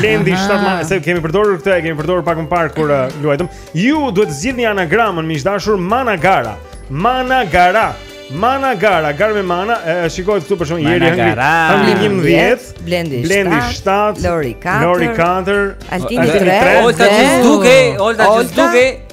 Blendi shtatë mana, s'e kemi përdorur këtë, e kemi përdorur pak më parë kur uh, luajtëm. Ju duhet të zgjidhni anagramën miq të dashur Managara. Managara. Managara, gara me mana, e, e shikohet këtu kush më shumë i hëngri. Managara. Hëngri 11, Blendi Blendi 7, 7, Lori 4, Lori 4, Altini Altini 3, tre, Olta që zero. s'duket, Olta që Olta. s'duket.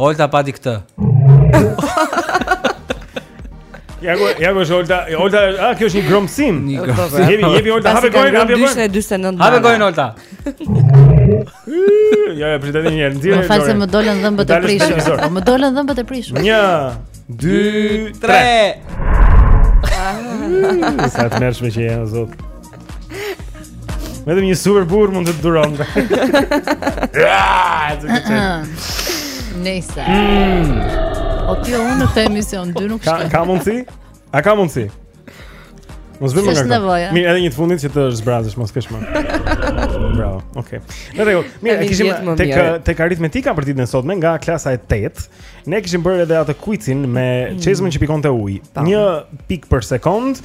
Olta pati këtë. Ja ku ja ku Olta, Olta, a kjo është një gromsim? Një gromsim. Jepi, jepi Olta, hape gojën, hape gojën. 249. Hape gojën Olta. Ja, ja, prite një herë. Më fal se më dolën dhëmbët e prishur. Po më dolën dhëmbët e prishur. 1 2 3. Sa të tmerrshme që janë, zot. Vetëm një super burrë mund të të durojë. Ja, të kujtoj. Nëse. Mm. O ti unë në këtë emision dy nuk shkoj. Ka mundësi? A ka mundësi? Mos vëmë nga. Mirë, edhe një të fundit që të zbrazësh, mos kesh më. Bravo. Okej. Në rregull. Mirë, ishim tek tek aritmetika për ditën e sotme nga klasa e 8. Ne kishim bërë edhe atë quizin me çezmën mm. që pikonte ujë. Një pikë për sekond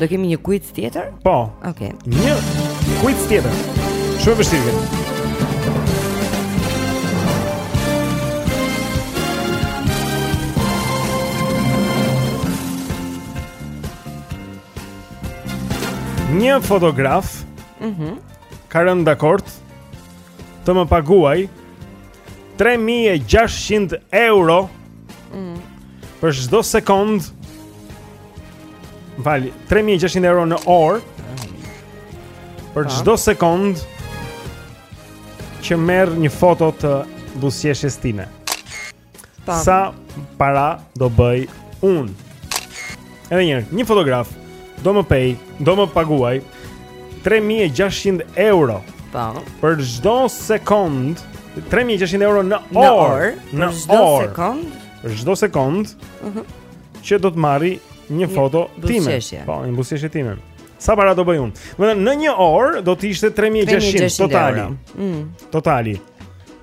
Do kemi një quiz tjetër? Po. Okej. Okay. Një quiz tjetër. Shumë i vështirë. Një fotograf Mhm. Mm ka rënë dakord të më paguajë 3600 euro mm. për çdo sekond. Më fal, 3600 euro në orë. Për po. çdo sekond që merr një foto të buzëqeshjes time. Tam. Sa para do bëj unë? Edhe një herë një fotograf do më pej, do më paguajë 3600 euro. Po. Për çdo sekond 3600 euro në orë, në çdo sekond. Për çdo sekond. Mhm. Uh që do të marrë një foto timen. Po, një buzëqeshje time. Sa para do bëj unë? Domethënë në një orë do të ishte 3600 totali. Mm. Totali.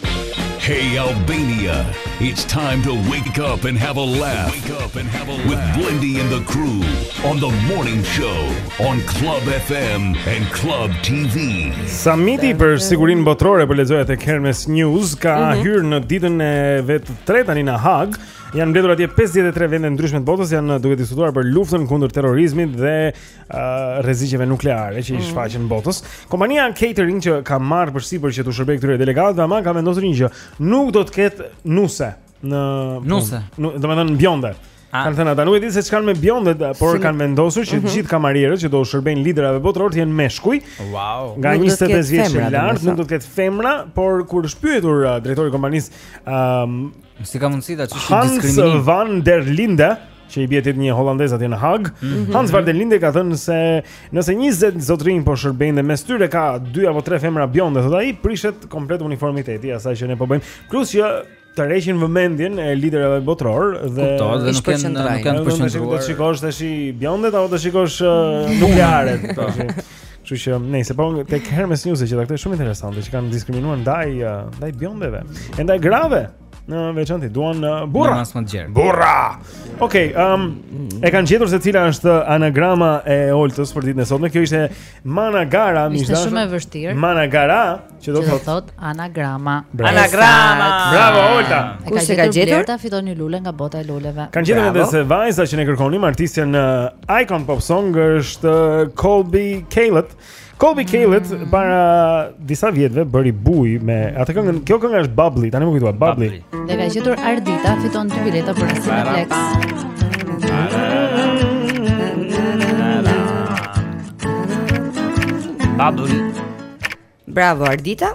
Hey Albania, it's time to wake up and have a laugh. Wake up and have a laugh with Blindy and the crew on the morning show on Club FM and Club TV. Samiti për sigurinë botërore po lexoja tek Hermes News ka mm -hmm. hyrë në ditën e vet të tretë tani në Hagë. Janë mbledhur atje 53 vende të ndryshme të botës, janë duke diskutuar për luftën kundër terrorizmit dhe rreziqeve nukleare që i mhm. shfaqen botës. Kompania Catering që ka marrë përsipër që t'u shërbejë këtyre delegatëve, ama ka vendosur një gjë, nuk do të ketë nuse në nuse. Domethënë bjonde. Ah. Kanë thënë ata nuk e di se ç'kanë me bjondet, por si. kanë vendosur që mhm. gjithë kamarierët që do u shërbejnë liderave botërorë të jenë meshkuj. Wow. Nga 25 vjeç e lart nuk do të ketë femra, por kur është pyetur uh, drejtori i kompanisë, ëm, um, si ka mundësi, a s'është diskriminim? Hans van der Linde, që i bie titulli një hollandez atje në Hagë. Mm -hmm. Hans van der Linde ka thënë se nëse 20 zotërinj po shërbejnë dhe mes tyre ka dy apo tre femra bjonde, thotë ai, prishet komplet uniformiteti i asaj që ne po bëjmë. Plus që tërheqin vëmendjen e liderëve botërorë dhe kuptohet dhe nuk kanë nuk kanë përqendruar. Do të shikosh tashi bjondet apo do të shikosh uh, nuklearet tash. Kështu që nëse po tek Hermes News që ta këtë shumë interesante që kanë diskriminuar ndaj uh, ndaj bjondeve, ndaj grave. Në veçanti duan uh, burra. Mas më të gjerë. Burra. Okej, okay, ëm um, e kanë gjetur se cila është anagrama e Oltës për ditën e sotme. Kjo ishte Managara, Ma thashë. Ishte shumë e vështirë. Managara, që do të thotë thot, anagrama. Bravo. Anagrama. Bravo Olta. Kush e ka gjetur? Olta fiton një lule nga bota e luleve. Kanë gjetur edhe se vajza që ne kërkonim, artistja në uh, Icon Pop Song është uh, Colbie Caillat. Colbie Caillat para disa vjetësh bëri bujë me atë këngën. Kjo këngë është Bubbly, tani m'u kujtua, Bubbly. Dhe ka gjetur Ardita fiton dy bileta për Cineplex. Bubbly. Bravo Ardita.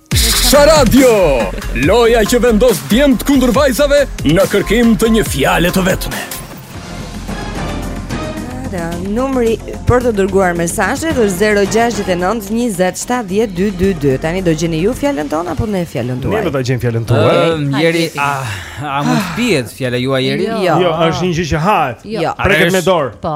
Sha Radio! Loja që vendos djemtë kundër vajzave në kërkim të një fjale të vetme. Numri për të dërguar mesazhet është 069 20 70 222. Tani do gjeni ju fjalën tonë apo ne fjalën tuaj? Ne do ta gjejmë fjalën tuaj. Ëm Jeri a a mund të pihet fjala juaj Jeri? Jo, jo është një gjë që hahet. Jo. Preket me dorë. Po.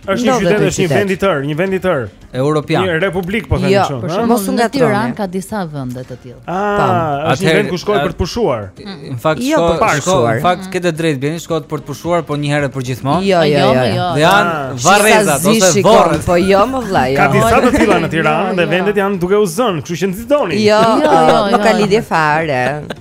Është një qytet, është një vend i tërë, një vend i tërë. Europian. Një republikë po them unë, kështu, ha? Mos në Tiranë ka disa vende të tilla. Ah, është një vend ku shkon për të pushuar. Në fakt, jo, për të pushuar. Në fakt, ke të drejtë, shkon për të pushuar, po një herë përgjithmonë. Jo, jo, jo. jo. Dhe janë ah. varrezat ose vorret, po jo mo vëlla. Ka disa të tilla në Tiranë dhe vendet janë duke u zënë, kështu që nxitoni. Jo, jo, jo, nuk ka lidhje fare.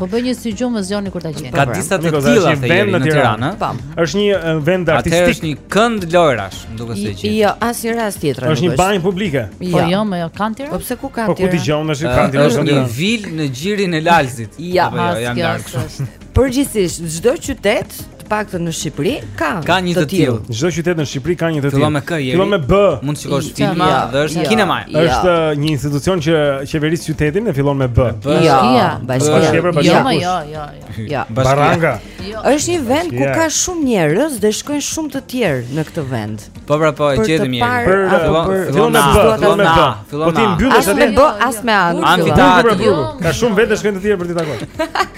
Po bëj një sy gjumë më zgjoni kur ta gjeni. Ka disa të tilla vende në Tiranë. Është një vend artistik. Atë është një kënd lojrash, më duket se e gjeta. Jo, asnjë rast tjetër nuk është. Është një banjë publike. Jo. Po jo, mo jo ka në Tiranë. Po pse ku ka në Tiranë? Po ku dëgjon me ka në Tiranë? Është një vilë në Gjirin e Lalzit. Ja, jo, janë larg. Përgjithësisht çdo qytet Të paktën në Shqipëri ka. Ka një të tillë. Në çdo qytet në Shqipëri ka një të tillë. Fillon me K, fillon me B. Mund të shikosh filma dhe është kinema. Është një institucion që qeveris qytetin e fillon me B. Jo, bashkia. Jo, jo, jo, jo. Baranga. Është një vend ku ka shumë njerëz dhe shkojnë shumë të tjerë në këtë vend. Po pra po, e gjete mirë. Për të parë, fillon me B, fillon me B. Po ti mbyllesh atë? As me B, as me A. Amfiteatri. Jo, jo. Ka shumë vetë shkojnë të tjerë për të takuar.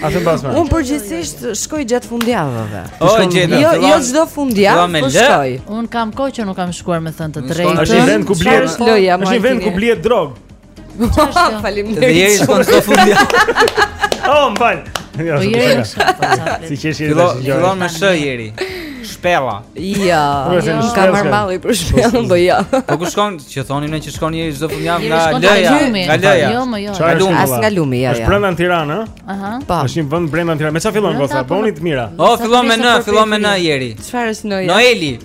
As me B, as me A. Unë përgjithësisht shkoj gjatë fundjavave. O, e gjeta. Jo, jo çdo fundjavë po shkoj. Unë kam kohë që nuk kam shkuar me thënë të drejtë. Është një vend ku blihet. Është një vend ku blihet drogë. Faleminderit. Dhe jeri shkon çdo fundjavë. Oh, mbaj. Po jeri. Si qesh jeri. Fillon me sh jeri. Shpella. Jo. Nuk ka marrë malli për shpellën, po jo. Po ku shkon? Që thonin ne që shkon jeri çdo fundjavë nga Lëja, nga Lëja. Jo, më jo. Lumi, as nga Lumi, jo. Është brenda në Tiranë, ëh? Aha. Po. Është një vend brenda në Tiranë. Me çfarë fillon goca? Bëni të mira. Oh, fillon me N, fillon me N jeri. Çfarë është N? Noeli.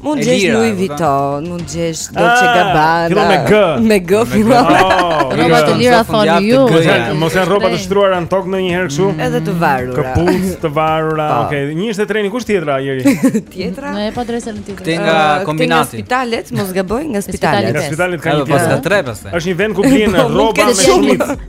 Mund të jesh Louis Vuitton, mund të jesh ah, Dolce Gabbana. Fillon me G. Me G fillon. Oh, rroba të lira thoni ju. Mos janë rroba të shtruara në tokë ndonjëherë kështu? Mm. Edhe të varura. Këpucë të varura. Po. Okej, një është treni kush tjetra jeri? Tjetra? Ne e pa drejtën tjetër. Te nga ah, kombinati. Te spitalet, mos gaboj, nga spitalet. Nga spitalet ka një tjetër. Pastaj tre pastaj. Është një vend ku bien rroba me shumicë.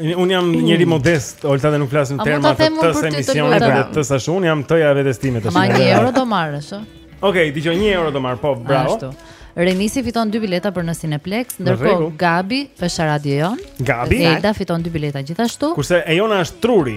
Unë jam mm. njeri modest, Olta dhe nuk flas për tema të të të emisionit edhe sa unë jam e zonja e vetes time të shumë. një euro do marrësh, ë? Okej, dëgjo një euro do marr, po, bravo. Ashtu. Renisi fiton dy bileta për në Cineplex, ndërkohë Gabi është Radion. Gabi. Eda fiton dy bileta gjithashtu. Kurse Ejona është Truri.